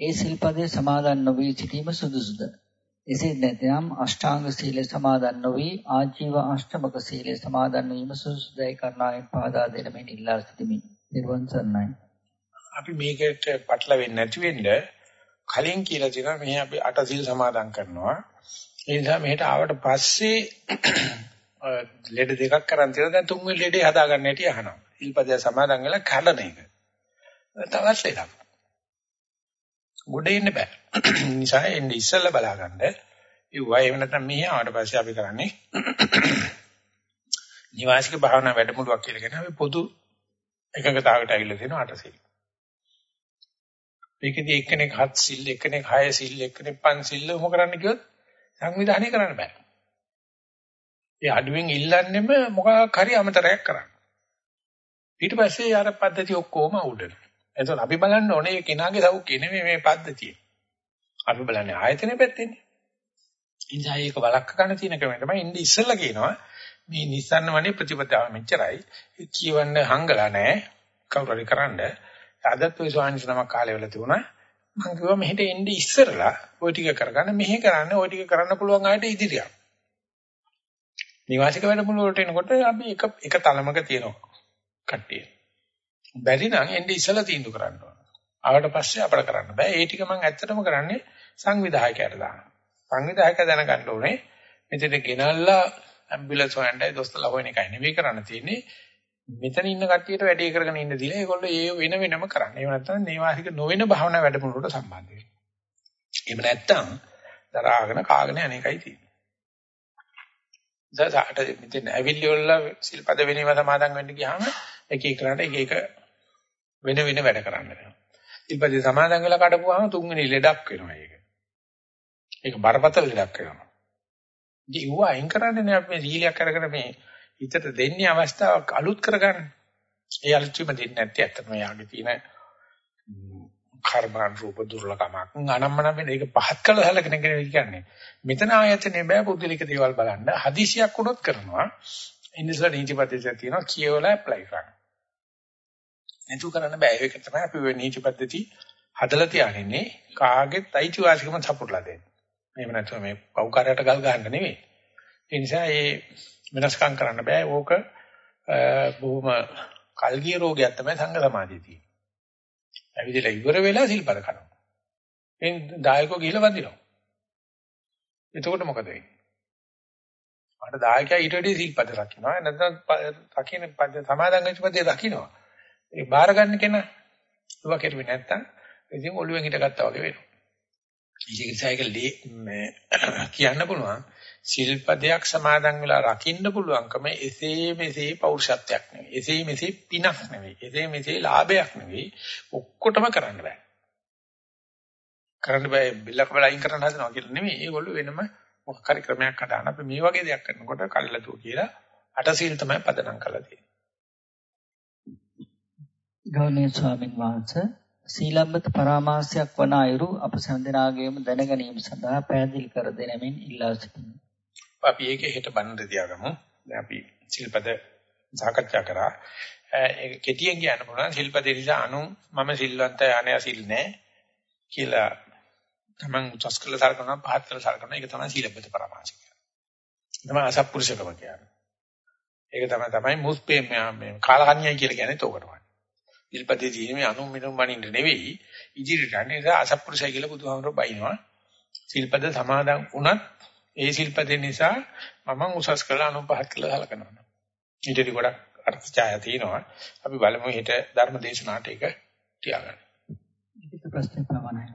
ඒ සිල්පදයේ සමාදන් නොවී සිටීම සුදුසුද? එසේ නැත්නම් අෂ්ටාංග සීලය සමාදන් නොවි ආජීව අෂ්ටමක සීලය සමාදන් වීම සුසුදයි කරනාවෙන් පාදා දෙන මෙන් ඉල්ලා සිටිමි. නිර්වන් සර්ණයි. අපි මේකට පටල වෙන්නේ නැති වෙන්න කලින් කියලා තියෙනවා මෙහි අපි අට සීල් සමාදන් කරනවා. ඒ නිසා මෙහෙට ආවට පස්සේ ලෙඩ දෙකක් කරන් තියෙනවා දැන් තුන්වෙනි ලෙඩේ හදාගන්න හැටි අහනවා. ඉල්පදය සමාදන් වෙලා කඩන එක. තවත් ලෙඩක්. ගොඩ එන්න බෑ. නිසා එන්නේ ඉස්සෙල්ලා බලාගන්න. ඉව්වා එහෙම නැත්නම් මෙහි ආවට පස්සේ අපි කරන්නේ නිවාසික භාවනා වැඩමුළුවක් කියලා කියන අපි පොදු එකඟතාවකට ඇවිල්ලා තියෙනවා අටසිල්. මේකදී එක්කෙනෙක් හත් සිල්, එක්කෙනෙක් හය සිල්, එක්කෙනෙක් පන් සිල් ඔහොම කරන්න කිව්වොත් සංවිධානය කරන්න බෑ. ඒ අඩුවෙන් ඉල්ලන්නෙම මොකක් හරි අමතරයක් කරන්න. ඊට පස්සේ අර පද්ධති ඔක්කොම උඩට. එතකොට අපි බලන්න ඕනේ මේ කෙනාගේ සෞඛ්‍ය නෙමෙයි මේ පද්ධතිය. අපි බලන්නේ ආයතනෙ පැත්තේනේ. ඉන්සයි එක බලක්ක ගන්න තියෙන ක්‍රමය තමයි ඉන්නේ ඉස්සෙල්ලා කියනවා මේ නිස්සන්න වනේ ප්‍රතිපදාව මෙච්චරයි. කියවන්න හංගලා නැහැ. කවුරු හරි කරන්න. අදත් ඔය ස්වාමීන් නමක් කාලේ වෙලා තිබුණා. මම කිව්වා මෙහෙට එන්නේ ඉස්සරලා ওই ටික කරගන්න මෙහෙ කරන්න ওই ටික කරන්න පුළුවන් ආයත ඉදිරියක්. නිවාසික වැඩමුළුවට එනකොට අපි එක එක තලමක තියෙනවා කට්ටිය. බැරි නම් එන්නේ ඉස්සලා තීන්දුව කරන්න ඕන. ආවට පස්සේ අපට කරන්න බෑ. ඒ ටික මම ඇත්තටම කරන්නේ සංවිධායකයට දානවා. සංවිධායක දැනගන්න ඕනේ මෙතන ගෙනල්ලා ඇම්බියුලන්ස් හොයන්නයි දොස්තරලා හොයන එකයි නෙවෙයි කරන්න තියෙන්නේ. මෙතන ඉන්න කට්ටියට වැඩේ කරගෙන ඉන්න දීලා ඒගොල්ලෝ ඒ වෙන වෙනම කරන්න. එහෙම නැත්නම් නේවාසික නොවන භාවනා වැඩමුළුවට සම්බන්ධ වෙනවා. එහෙම නැත්නම් දරාගෙන කාගෙන අනේකයි තියෙන්නේ. දැසට මෙතන ඇවිල්ලි වල සිල්පද වෙනීම සමාදන් වෙන්න ගියාම එක එකකට එක එක වෙන වෙන වැඩ කරන්න වෙනවා. ඉතින් සමාදන් වෙලා කඩපුවාම තුන්වෙනි ලෙඩක් වෙනවා ඒක. ඒක බරපතල ලෙඩක් වෙනවා. ඉතින් ඌ අයින් කරන්නේ නැහැ අපි මේ සීලයක් අරගෙන මේ හිතට දෙන්නේ අවස්ථාවක් අලුත් කරගන්න. ඒ අලුත් වීම දෙන්නේ නැත්තේ ඇත්තටම යාගේ තියෙන කර්මාන් රූප දුර්ලභමක් අනම්මන වෙන ඒක පහත් කළ හැලගෙන කියන්නේ. මෙතන ආයතනේ බෑ පුදුලික දේවල් බලන්න. හදිසියක් වුණොත් කරනවා. ඉන්දිසලා නීතිපද්ධතියක් තියෙනවා කියවලා ඇප්ලයි කරන්න. නැතු කරන්න බෑ. ඒක තමයි අපි ඔය නීති පද්ධති හදලා තියාගන්නේ කාගෙත් අයිතිවාසිකම සපුරලා දෙන්න. මේව නැතුව මේ පෞකාරයට ගල් ගන්න නෙවෙයි. ඒ නිසා මේ වෙනස්කම් කරන්න බෑ. ඕක බොහොම කල්ගිය රෝගයක් තමයි සංඝ සමාධිය තියෙන්නේ. ඇවිදලා ඉවර වෙලා සිල්පද කරනවා. එන් දායකෝ ගිහිල්ලා වදිනවා. එතකොට මොකද වෙන්නේ? අර දායකයා ඊට වැඩි සිල්පද රකින්නවා. නැත්නම් රකින්න සමාදන් වෙච්ච පදේ රකින්නවා. ඒ බාර ගන්න කෙනා ඒවා කෙරුවේ නැත්තම් ඉතින් ඔළුවෙන් හිටගත්තා වගේ වෙනවා. ඒක නිසා ඒක කියන්න පුළුවන් සිල්පදයක් සමාදන් වෙලා රකින්න පුළුවන්කම එසේ මෙසේ පෞරුෂත්වයක් නෙවෙයි. එසේ මෙසේ පිනක් නෙවෙයි. එසේ මෙසේ ලාභයක් නෙවෙයි. ඔක්කොටම කරන්න බෑ. කරන්න බෑ බිල්ලක බල අයින් කරන්න හදනවා කියලා නෙමෙයි. ඒගොල්ලෝ වෙනම මොකක් හරි ක්‍රමයක් හදාන අපි මේ වගේ දෙයක් කරනකොට කල්ලාතුව කියලා අටසීල් තමයි පදනම් කරලා තියෙන්නේ. ගෞරවනීය ස්වාමින් වහන්සේ සීලබ්බත පරාමාසයක් වන අයුරු අප සම්දනාගේම දැනගැනීම සඳහා පැහැදිලි කර දෙනමින් ඉල්ලා සිටිමි. අපි ඒකේ හෙට බණ්ඩ තියාගමු. දැන් අපි සිල්පද සාකච්ඡා කරා. ඒක කෙටියෙන් කියන්න පුළුවන් ශිල්පදේ නිසා අනු මම සිල්වන්තය අනයා සිල් නැහැ කියලා තමන් උසස් කළ සලකනවා පහත් කළ සලකනවා ඒක තමයි සීලබ්බත පරමාංශ කියන්නේ. තමයි අසත්පුරුෂකම කියන්නේ. ඒක තමයි තමයි මුස්පේ මේ කාලකන්‍යයි කියලා කියන්නේ තෝකටමයි. ඉල්පතේ තියෙන මේ අනු මිනුම් මනින්න නෙවෙයි ඉදිරියට යන්නේ නිසා අසත්පුරුෂය කියලා බුදුහාමරෝ බයිනවා. සිල්පද සමාදන් වුණත් ඒ සිල්පදේ නිසා මම උසස් කළ අනු පහත් කළ සලකනවා. ඊටදී ගොඩක් අර්ථ ඡාය තියෙනවා. අපි බලමු හෙට ධර්ම දේශනාවට ඒක තියාගන්න. ඒක ප්‍රශ්න ප්‍රමාණයි.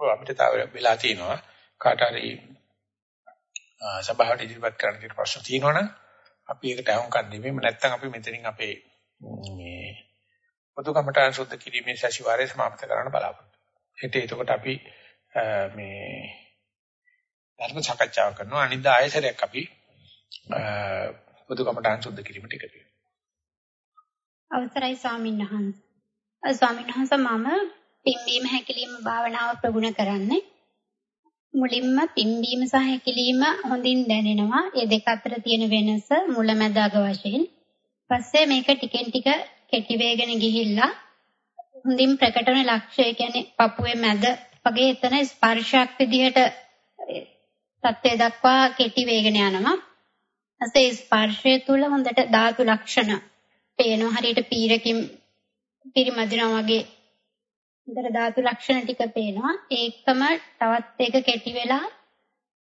ඔව් අපිට තව වෙලා තියෙනවා. කාට හරි සභාවට ඉදිරිපත් කරන්න තියෙන ප්‍රශ්න තියෙනවනම් අපි ඒකට අහුම්කම් දෙමු. නැත්නම් අපි මෙතනින් අපේ මේ පොදු කමඨාන් සුද්ධ කිරීමේ සැසිවාරය සමාප්ත කරන්න බලාපොරොත්තු. හෙට එතකොට අපි මේ ධර්ම සාකච්ඡාව කරනවා. අනිද්දා ආයතරයක් අපි පොදු කමඨාන් සුද්ධ කිරීමට එකතු වෙනවා. අවසරයි ස්වාමීන් වහන්සේ. ස්වාමීන් වහන්සේ මම පිම්බීම හැකිලිම භාවනාව ප්‍රගුණ කරන්නේ. මුලින්ම පිම්බීම සහ හැකිලිම හොඳින් දැනෙනවා. ඒ දෙක අතර තියෙන වෙනස මුලැමැද අග වශයෙන්. පස්සේ මේක ටිකෙන් ටික කෙටි වේගෙන ගිහිල්ලා හොඳින් ප්‍රකට වෙන ලක්ෂය කියන්නේ පපුවේ මැද වගේ එතන ස්පර්ශයක් විදිහට තත්ත්වය දක්වා කෙටි වේගෙන යනවා. ඊට ස්පර්ශය තුල හොඳට ධාතු ලක්ෂණ පේනවා හරියට පීරකින් පිරිමදිනවා වගේ හොඳට ධාතු ලක්ෂණ ටික පේනවා. ඒකම තවත් එක කෙටි වෙලා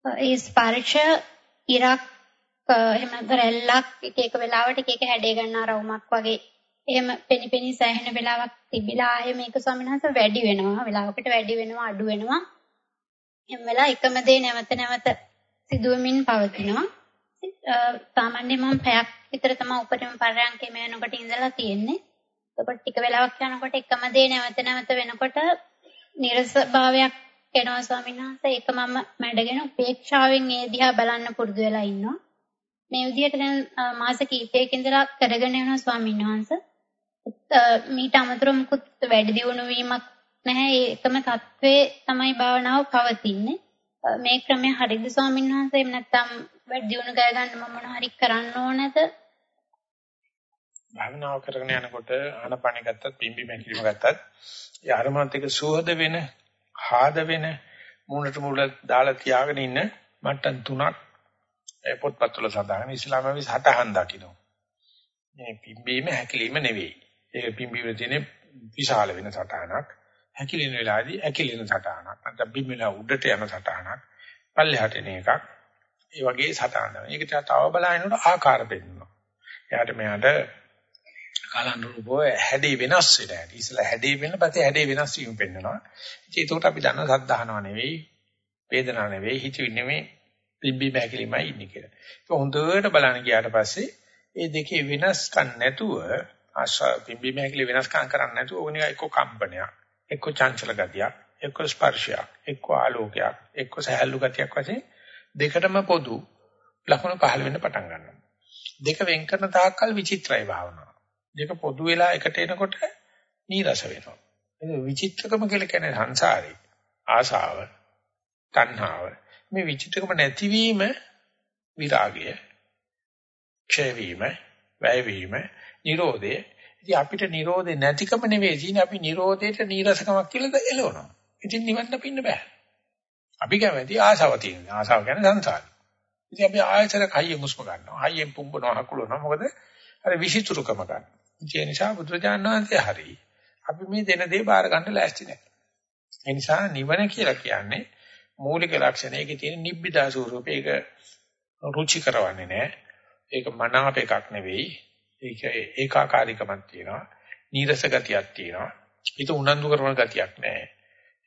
ඒ ස්පර්ශ ඉරක් එහෙම රැල්ලක් එක එක වෙලාවට එක එක හැඩේ ගන්න ආරවුමක් වගේ එහෙම පෙනිපෙනි සෑහෙන වෙලාවක් තිබිලා ආයේ මේක ස්වාමීන් වහන්සේ වැඩි වෙනවා වෙලාවකට වැඩි වෙනවා අඩු වෙනවා එහෙම වෙලා එකම දේ නැවත නැවත සිදුවමින් පවතිනවා. සාමාන්‍යයෙන් මම පැයක් විතර තමයි උපරිම පරයන්කේ මේ වෙනකොට ඉඳලා තියෙන්නේ. එතකොට ටික වෙලාවක් යනකොට එකම දේ නැවත නැවත වෙනකොට නිරස භාවයක් එනවා ස්වාමීන් වහන්සේ. ඒක මම මැඩගෙන උපේක්ෂාවෙන් ඒ දිහා බලන්න පුරුදු වෙලා ඉන්නවා. මේ විදිහට දැන් මාස කිහිපයක ඉඳලා කරගෙන යනවා ස්වාමීන් වහන්සේ. මීට අමතරව මුකුත් වැඩි දියුණු වීමක් නැහැ. ඒකම தત્ත්වයේ තමයි භාවනාව පවතින්නේ. මේ ක්‍රමය හරිද ස්වාමීන් වහන්සේ? එහෙම නැත්නම් වැඩි දියුණු කර ගන්න මම මොන හරි කරන්න ඕනද? භාවනාව කරගෙන යනකොට ආනපන ගත්තත් පිම්බි මැකිලිම ගත්තත් ඒ අරමුණත් එක්ක සුහද වෙන, හාද වෙන මූණට මූල දාලා තියාගෙන ඉන්න මට්ටම් තුනක් පොත්පත්වල සඳහන් ඉස්ලාමයේ සටහන් දකින්න. මේ පිම්බීම හැකිලිම නෙවෙයි. ඒක පිම්බීම තියෙන විශාල වෙන සටහනක්. හැකිලෙන වෙලාවේදී ඇකිලෙන සටහනක්. නැත්නම් බිම්මලා උඩට යන සටහනක්. පල්ලෙහාට එන එකක්. ඒ වගේ සටහන. ඒක තව බලනකොට ආකාර පෙන්වනවා. එයාට මෙයාට කාලානුරූපව හැඩේ වෙනස් වෙන හැටි. ඉස්සලා හැඩේ වෙන පස්සේ හැඩේ වෙනස් වීම පෙන්වනවා. ඉතින් ඒකට අපි දන්න සද්ධාහනව නෙවෙයි, වේදනාව නෙවෙයි, හිතුවේ නෙවෙයි, පිම්බි බැකිලිමයි ඉන්නේ කියලා. ඒක හොඳට බලන්න ගියාට පස්සේ ඒ දෙකේ වෙනස්කම් නැතුව ආශා පිම්බි බැකිලි වෙනස්කම් කරන්නේ නැතුව ඕනික එක්ක කම්පනයක්, එක්ක චංචල ගතියක්, එක්ක ස්පර්ශයක්, එක්ක ආලෝකයක්, එක්ක සහැල්ලු ගතියක් වශයෙන් දෙකටම පොදු ලක්ෂණ පහළ වෙන්න පටන් ගන්නවා. දෙක වෙන් කරන තාක්කල් විචිත්‍රයි භාවනාව. දෙක පොදු වෙලා එකට එනකොට නීරස වෙනවා. ඒක විචිත්‍රකම කියලා කියන්නේ සංසාරේ ආශාව, තණ්හාව. මේ විචිත්‍රකම නැතිවීම විරාගය, ක්ෂය වීම, වැය වීම, නිරෝධය. ඉතින් අපිට නිරෝධේ නැතිකම නෙවෙයි තියෙන්නේ අපි නිරෝධයට නීරසකමක් කියලා එළවනවා. ඉතින් නිවන් දකින්න බෑ. අපි කැමති ආශාව තියෙන. ආශාව කියන්නේ සංසාරේ. ඉතින් අපි ආයතන කයිය මුස්ම ගන්නවා. හයියෙන් පුම්බනවා හකුලනවා. මොකද අර විසිතුරුකම ගන්න. ඒ නිසා බුදුරජාණන් වහන්සේ හරි අපි මේ දෙන දේ බාර ගන්න ලෑස්ති නැහැ. ඒ නිසා නිවන කියලා කියන්නේ මූලික ලක්ෂණ ඒකේ තියෙන නිබ්බිදා ස්වරූපේ ඒක රුචි කරවන්නේ නැහැ. ඒක මනාප එකක් නෙවෙයි. ඒක ඒකාකාරීකමක් තියෙනවා. නීරස ගතියක් තියෙනවා. ඒක උනන්දු කරන ගතියක් නැහැ.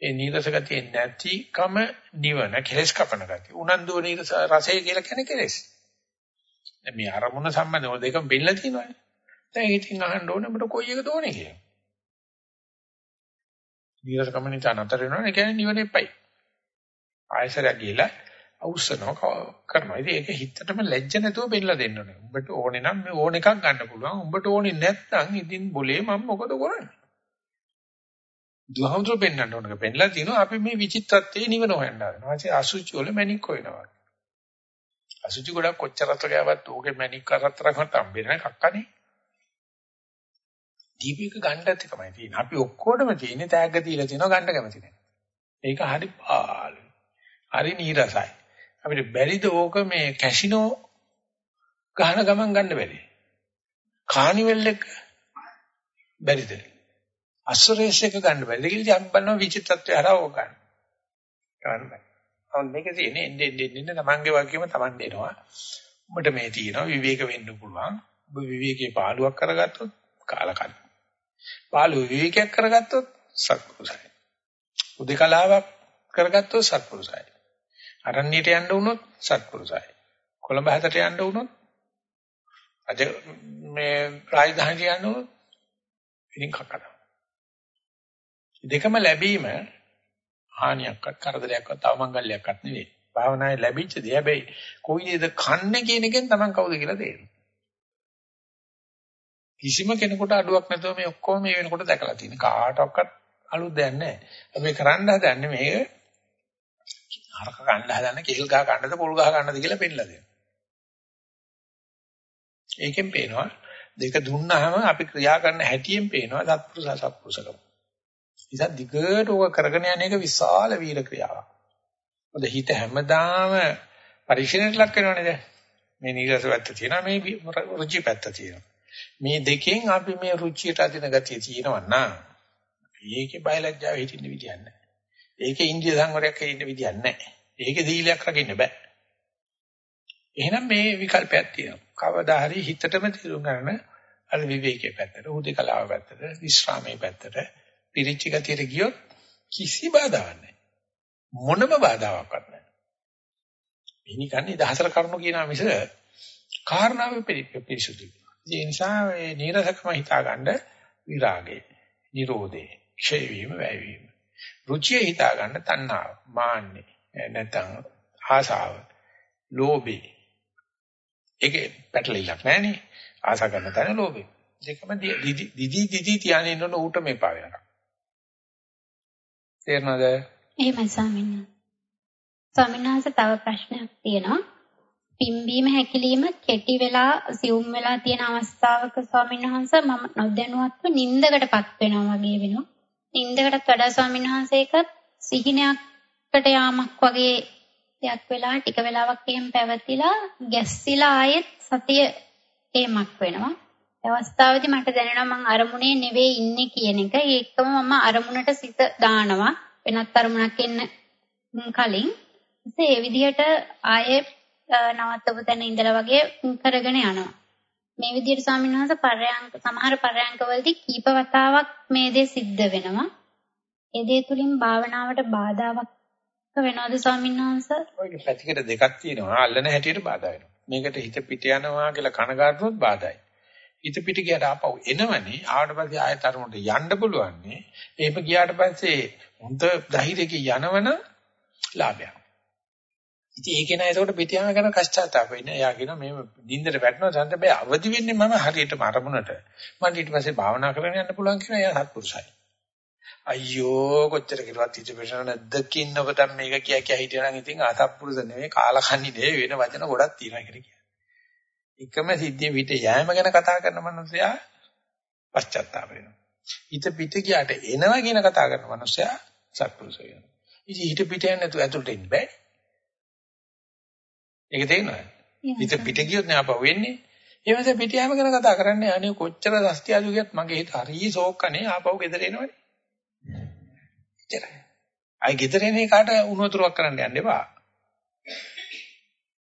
ඒ නීරස ගතිය නැතිකම නිවන කෙලස් කපන ගතිය. උනන්දුව නීරස රසය කියලා කියන්නේ කෙලස්. දැන් මේ අරමුණ සම්බන්ධව දෙකම බෙල්ල තියෙනවානේ. දැන් ඉතින් අහන්න ඕනේ අපිට කොයි එකද ඕනේ කියලා. නීරසකම නිසා නතර වෙනවා. ඒ කියන්නේ නිවන එපයි. ආයසරයක් ගිහලා අවුස්සනවා කරනවා. ඉතින් ඒක හිතටම ලැජ්ජ නැතුව බෙල්ල දෙන්න ඕනේ. උඹට ඕනේ නම් මේ ඕන එකක් ගන්න පුළුවන්. උඹට ඕනේ නැත්නම් ඉතින් બોලේ මම මොකද කරන්නේ? දුහමතුරු පෙන්වන්න ඕනක පෙන්ලා තිනවා අපි මේ විචිත්තත්වයේ නිවන හොයන්න හදනවා. ඒ අසුචි වල මැණික් හොයනවා. අසුචි ගොඩක් කොච්චර අතර ගාවත් ඕකේ මැණික් කරතරක් හතම් බෙරණ කක්කනේ. දීපික ගණ්ඩත් එකමයි තියෙන්නේ. අපි ඔක්කොටම තියෙන්නේ තෑග්ග දීලා තියෙනවා ගණ්ඩ කැමති නැහැ. ඒක හරි පාළු. හරි නීරසයි. අපිට බැරිද ඕක මේ කැසිනෝ ගහන ගමන් ගන්න බැරි. කානිවල් එක බැරිද? අස්සරේස් එක ගන්න බැරිද කියලා අපි බලනවා විචිත්‍රත්වය හරහා ඕක ගන්න. ගන්න බෑ. අවුන් මේක තියෙන්නේ එන්නේ එන්නේ එන්නේ තමන්ගේ වගේම තමන් දෙනවා. උඹට මේ තියෙනවා විවේක වෙන්න පුළුවන්. ඔබ විවේකේ පාළුවක් කරගත්තොත් කාලකන්‍ය. පාළුව විවේකයක් කරගත්තොත් සත්පුරුසයි. උදේකලාවක් කරගත්තොත් සත්පුරුසයි. අරණ්‍යයට යන්න වුණොත් සත්පුරුසයි. කොළඹ හැතට යන්න වුණොත් අද මේ රාජධානියට යන්න වුණොත් ඉතින් කකන. දෙකම ලැබීම හානියක්වත් කරදරයක්වත් අවමංගල්‍යයක්වත් නෙවෙයි. භාවනාවේ ලැබිච්ච දේ හැබැයි කොයි දේද කන්නේ කියන එකෙන් Taman කවුද කියලා තේරෙනවා. කිසිම කෙනෙකුට අඩුවක් නැතුව මේ ඔක්කොම මේ වෙනකොට දැකලා තියෙන කාටවත් අලුත් දෙයක් නැහැ. අපි කරන්න හදන්නේ මේක හරක ගන්න හදන්නේ කෙල් ගහ ගන්නද පොල් ගහ ගන්නද කියලා පෙන්නලා දෙනවා. ඒකෙන් පේනවා දෙක දුන්නාම අපි ක්‍රියා කරන හැටියෙන් පේනවා සත්පුරුෂ සත්පුරුෂකම. ඉතින් දිගට ඕක කරගෙන යන එක විශාල වීර ක්‍රියාවක්. මොකද හිත හැමදාම පරිශීලනයට ලක් වෙනවනේ දැන්. මේ නීරස පැත්ත තියෙනවා මේ රුචි පැත්ත තියෙනවා. මේ දෙකෙන් අපි මේ රුචියට අදින ගතිය තියෙනවා නම් ඒකේ බයලජ්ජාව හිටින්න විදියක් නැහැ. ඒකේ ඉන්දිය සංවරයක් හිටින්න විදියක් නැහැ. ඒකේ දීලයක් රකින්න බෑ. එහෙනම් මේ විකල්පයක් තියෙනවා. කවදා හරි හිතටම තිරුම් ගන්න අර විවේකයේ පැත්තට, හුදේකලාව පැත්තට, විශ්‍රාමයේ පැත්තට, පිරිච්ච ගතියට ගියොත් කිසි බාධාවක් නැහැ. මොනම බාධාවක්වත් නැහැ. මිනිකන්නේ දහසර කරුණු කියනවා මිස කාරණාවේ පිරිසුදුයි. ඒ නිසා මේ නීරසකම හිතාගන්න විරාගය, නිරෝධය, ක්ෂය වීම, වැය වීම. රුචිය හිතාගන්න තණ්හාව, මාන්නේ, නැත්නම් ආසාව, ලෝභය. ඒකේ පැටලිලක් නැහනේ. ආසා කරන තැන ලෝභය. දෙකම දිදි දිදි තියාගෙන ඉන්නකොට ඌට මේපා වෙනවා. තේරෙනවද? එහෙමයි ස්වාමීන් වහන්සේ. ස්වාමීන් වහන්සේ තව ප්‍රශ්නයක් තියෙනවා. පිම්බීම හැකිලිම කෙටි වෙලා සියුම් වෙලා තියෙන අවස්ථාවක ස්වාමීන් වහන්සේ මම නොදැනුවත්ව නිින්දකටපත් වෙනවා වගේ වෙනවා. නිින්දකටත් වඩා ස්වාමීන් වහන්සේකත් සිහිනයක්කට යාමක් වගේ දෙයක් වෙලා ටික වෙලාවක් එහෙම පැවතිලා ගැස්සිලා ආයෙත් සතිය එහෙමක් වෙනවා. ඒ අවස්ථාවේදී මට දැනෙනවා මම අරමුණේ නෙවෙයි ඉන්නේ කියන එක. ඒකම මම අරමුණට සිත දානවා. වෙනත් අරමුණක් එන්න කලින්. ඒ විදිහට ආයේ නවත්තපු තැන ඉඳලා වගේ කරගෙන යනවා. මේ විදිහට ස්වාමීන් වහන්සේ පරයන්ක සමහර පරයන්කවලදී කීප වතාවක් මේ දේ සිද්ධ වෙනවා. ඒ දේ තුලින් භාවනාවට බාධාවක් වෙනවද ස්වාමීන් වහන්සේ? ඔය පැතිකඩ දෙකක් තියෙනවා. අල්ලන හැටියට බාධා වෙනවා. මේකට හිත පිට යනවා කියලා කනගාටුනොත් බාධායි. හිත පිට ගියට ආපහු එනවනේ ආවට පස්සේ ආයෙත් අරමුණට යන්න පුළුවන්නේ. එහෙම ගියාට පස්සේ හොඳ ධෛර්යයකින් යනවන ලාභයක්. ඉතින් ඒක නෑ ඒකට පිට යන ගැන කශ්චාත්තාප වෙන්නේ. එයා කියනවා මේ නිින්දට වැටෙනවා සන්ත බෑ අවදි වෙන්නේ මම හරියටම අරමුණට. මම ඊට පස්සේ භාවනා කරගෙන යන්න පුළුවන් කියන එයා සත්පුරුසයි. අයියෝ කොච්චර කිව්වත් ඉතිපේෂණ නැද්දකින් ඔබ දැන් මේක කිය කිය හිටියනම් ඉතින් අසත්පුරුෂ නෙවෙයි කාලකන්ණි නෙවෙයි වෙන වචන ගොඩක් තියෙනවා කියලා කියනවා. එකම සිද්ධිය පිට යෑම ගැන කතා කරන මනුස්සයා පශ්චාත්තාප වෙනවා. හිත පිට ගියාට එනවා කියන කතා කරන මනුස්සයා සත්පුරුෂ වෙනවා. ඉතින් හිත පිට යන්නේ නැතුව ඇතුළට එන්න බෑ. ඒක තේරෙනවද? හිත පිට ගියොත් නේ ආපහු වෙන්නේ. ඒ වෙනස පිට යෑම ගැන කතා කරන්නේ අනේ කොච්චර රස්තියාදු ගියත් මගේ හිත හරිය ෂෝක්කනේ ආපහු ගෙදර එනවනේ. එච්චරයි. අයි ගෙදර එන එකාට උණු වතුරක් කරන්න යන්න එපා.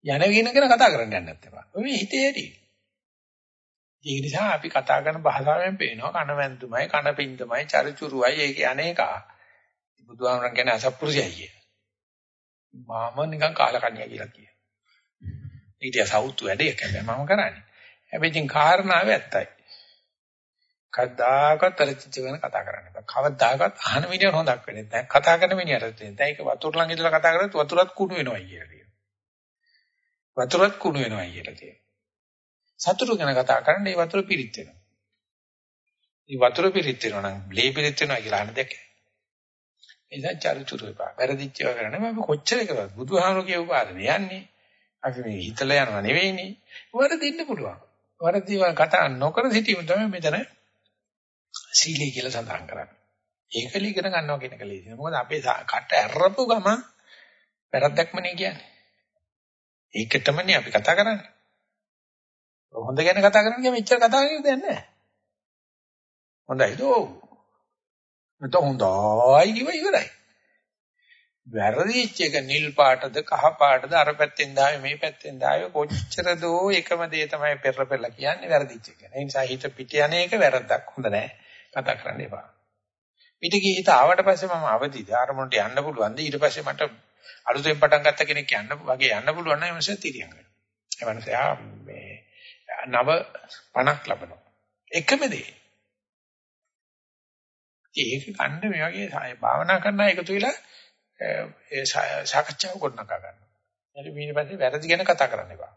යන වෙන ගැන කතා කරන්න යන්නත් එපා. ඔය හිතේ ඇති. ඒ නිසා අපි කතා කරන භාෂාවෙන් පේනවා කනවැන්තුමයි කනපින්තුමයි චරිචුරුවයි ඒකේ අනේකා. බුදුහාමරන් කියන්නේ අසත්පුරුෂයයි කිය. මම නිකන් කාලකන්‍යා කියලා කිය. ඊට සවුතු වැඩේ කැබෑ මම කරන්නේ. හැබැයි ඉතින් කාරණාව ඇත්තයි. කවදාකවත් පරිචිත වෙන කතා කරන්න බෑ. කවදාකවත් අහන මිනිහට හොඳක් වෙන්නේ නැහැ. කතා කරන මිනිහට දෙන්නේ. දැන් ඒක වතුර ළඟ ඉඳලා කතා කරද්දී වතුරත් කුණු වෙනවා කියලා කියනවා. වතුරත් කුණු වෙනවා කියලා කියනවා. සතුරු ගැන කතා කරන්න ඒ වතුර පිරිත් වෙනවා. මේ වතුර පිරිත් වෙනවා නම් ලේ පිරිත් වෙනවා කියලා අහන දෙක. එදා චරිචුරු එපා. වැරදිච්ච ඒවා කරන්නේ මම කොච්චර කරවත් බුදුහාමුදුරුවෝ කියපු පාරේ යන්නේ. අපි මේ හිතලා යනවා නෙවෙයිනේ. වරදින්න පුළුවන්. වරදිව කතා නොකර සිටීම තමයි මෙතන සීලය කියලා සඳහන් කරන්නේ. ඒකල ඉගෙන ගන්නවා කියන එක ලේසියි. මොකද අපේ කට ඇරපු ගම වැරද්දක්මනේ කියන්නේ. ඒකටමනේ අපි කතා කරන්නේ. හොඳ ගැන කතා කරන්නේ මෙච්චර කතා කරන්නේ දෙයක් නැහැ. හොඳයිද? ඔව්. මත හොඳයි කිව්ව ඉවරයි. වැරදිච්ච එක නිල් පාටද කහ පාටද අර පැත්තෙන් දාවේ මේ පැත්තෙන් දාවේ කොච්චර දෝ එකම දේ තමයි පෙරපෙරලා කියන්නේ වැරදිච්ච එක. ඒ නිසා හිත පිට යන එක වැරද්දක් හොඳ නැහැ. කතා කරන්න එපා. පිට ගිහින් හිත ආවට පස්සේ මම අවදිද ආරමුණට යන්න පුළුවන්ද ඊට පස්සේ මට අලුතෙන් පටන් ගත්ත කෙනෙක් යන්න වගේ යන්න පුළුවන් නම් එමස තිරියන් වෙනවා. ඒ වන්සයා මේ නව පණක් ලබනවා. එකම දේ. ඒක ගන්න මේ වගේ භාවනා කරන එකතු වෙලා ඒ සාකච්ඡාව ගොඩනගා ගන්න. ඊට ඊට පස්සේ වැරදි ගැන කතා කරන්න එපා.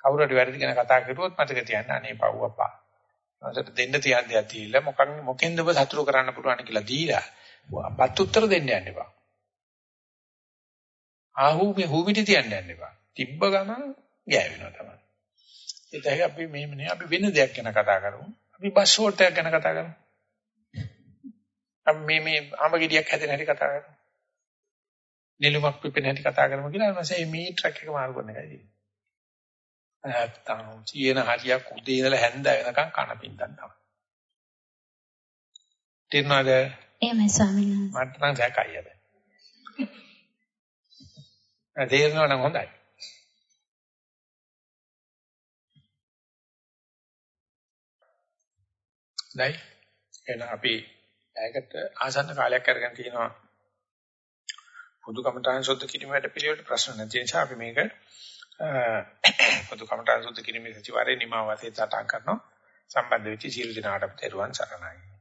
කවුරු හරි වැරදි ගැන කතා කරුවොත් මතක තියාගන්න අනේ පව් අප්පා. මට දෙන්න තියන් දෙයක් දීලා මොකක් මොකෙන්ද ඔබ සතුරු කරන්න පුළුවන් කියලා දීලා අපත් උත්තර දෙන්න යන්න එපා. ආහු මේ හුවිටි තියන්න යන්න එපා. තිබ්බ ගමන් ගෑවෙනවා තමයි. ඒතයි අපි මෙහෙම නේ අපි වෙන දෙයක් ගැන කතා කරමු. අපි බස් ෂෝට් එකක් ගැන කතා කරමු. අපි මේ මේ ආම ගෙඩියක් හැදෙන හැටි කතා කරමු. නිලුමක් පිපෙන හැටි කතා කරමු කියලා ඊපස්සේ මේ ට්‍රක් එක මාරු කරන එකයි තියෙන්නේ. නැත්තම් තියෙන හරියක් උදේ ඉඳලා හැන්ද වෙනකන් කන පින්දන් තමයි. තේරුණාද? එහෙමයි ස්වාමීන් වහන්සේ. මට නම් සැකයි අද. තේරෙනවා නම් හොඳයි. දැයි එහෙනම් අපි ඒකට ආසන්න කාලයක් අරගෙන තිනවා පොදු කමඨාන් සුද්ධ කිරීම වැඩ පිළිවෙලට ප්‍රශ්න නැති නිසා අපි මේක පොදු කමඨාන් සුද්ධ කිරීමේ සතිವಾರේ නිමාවතේ තටා කරනවා. සම්බන්ධ වෙච්ච සීල දිනාට අපි දරුවන් සරණයි.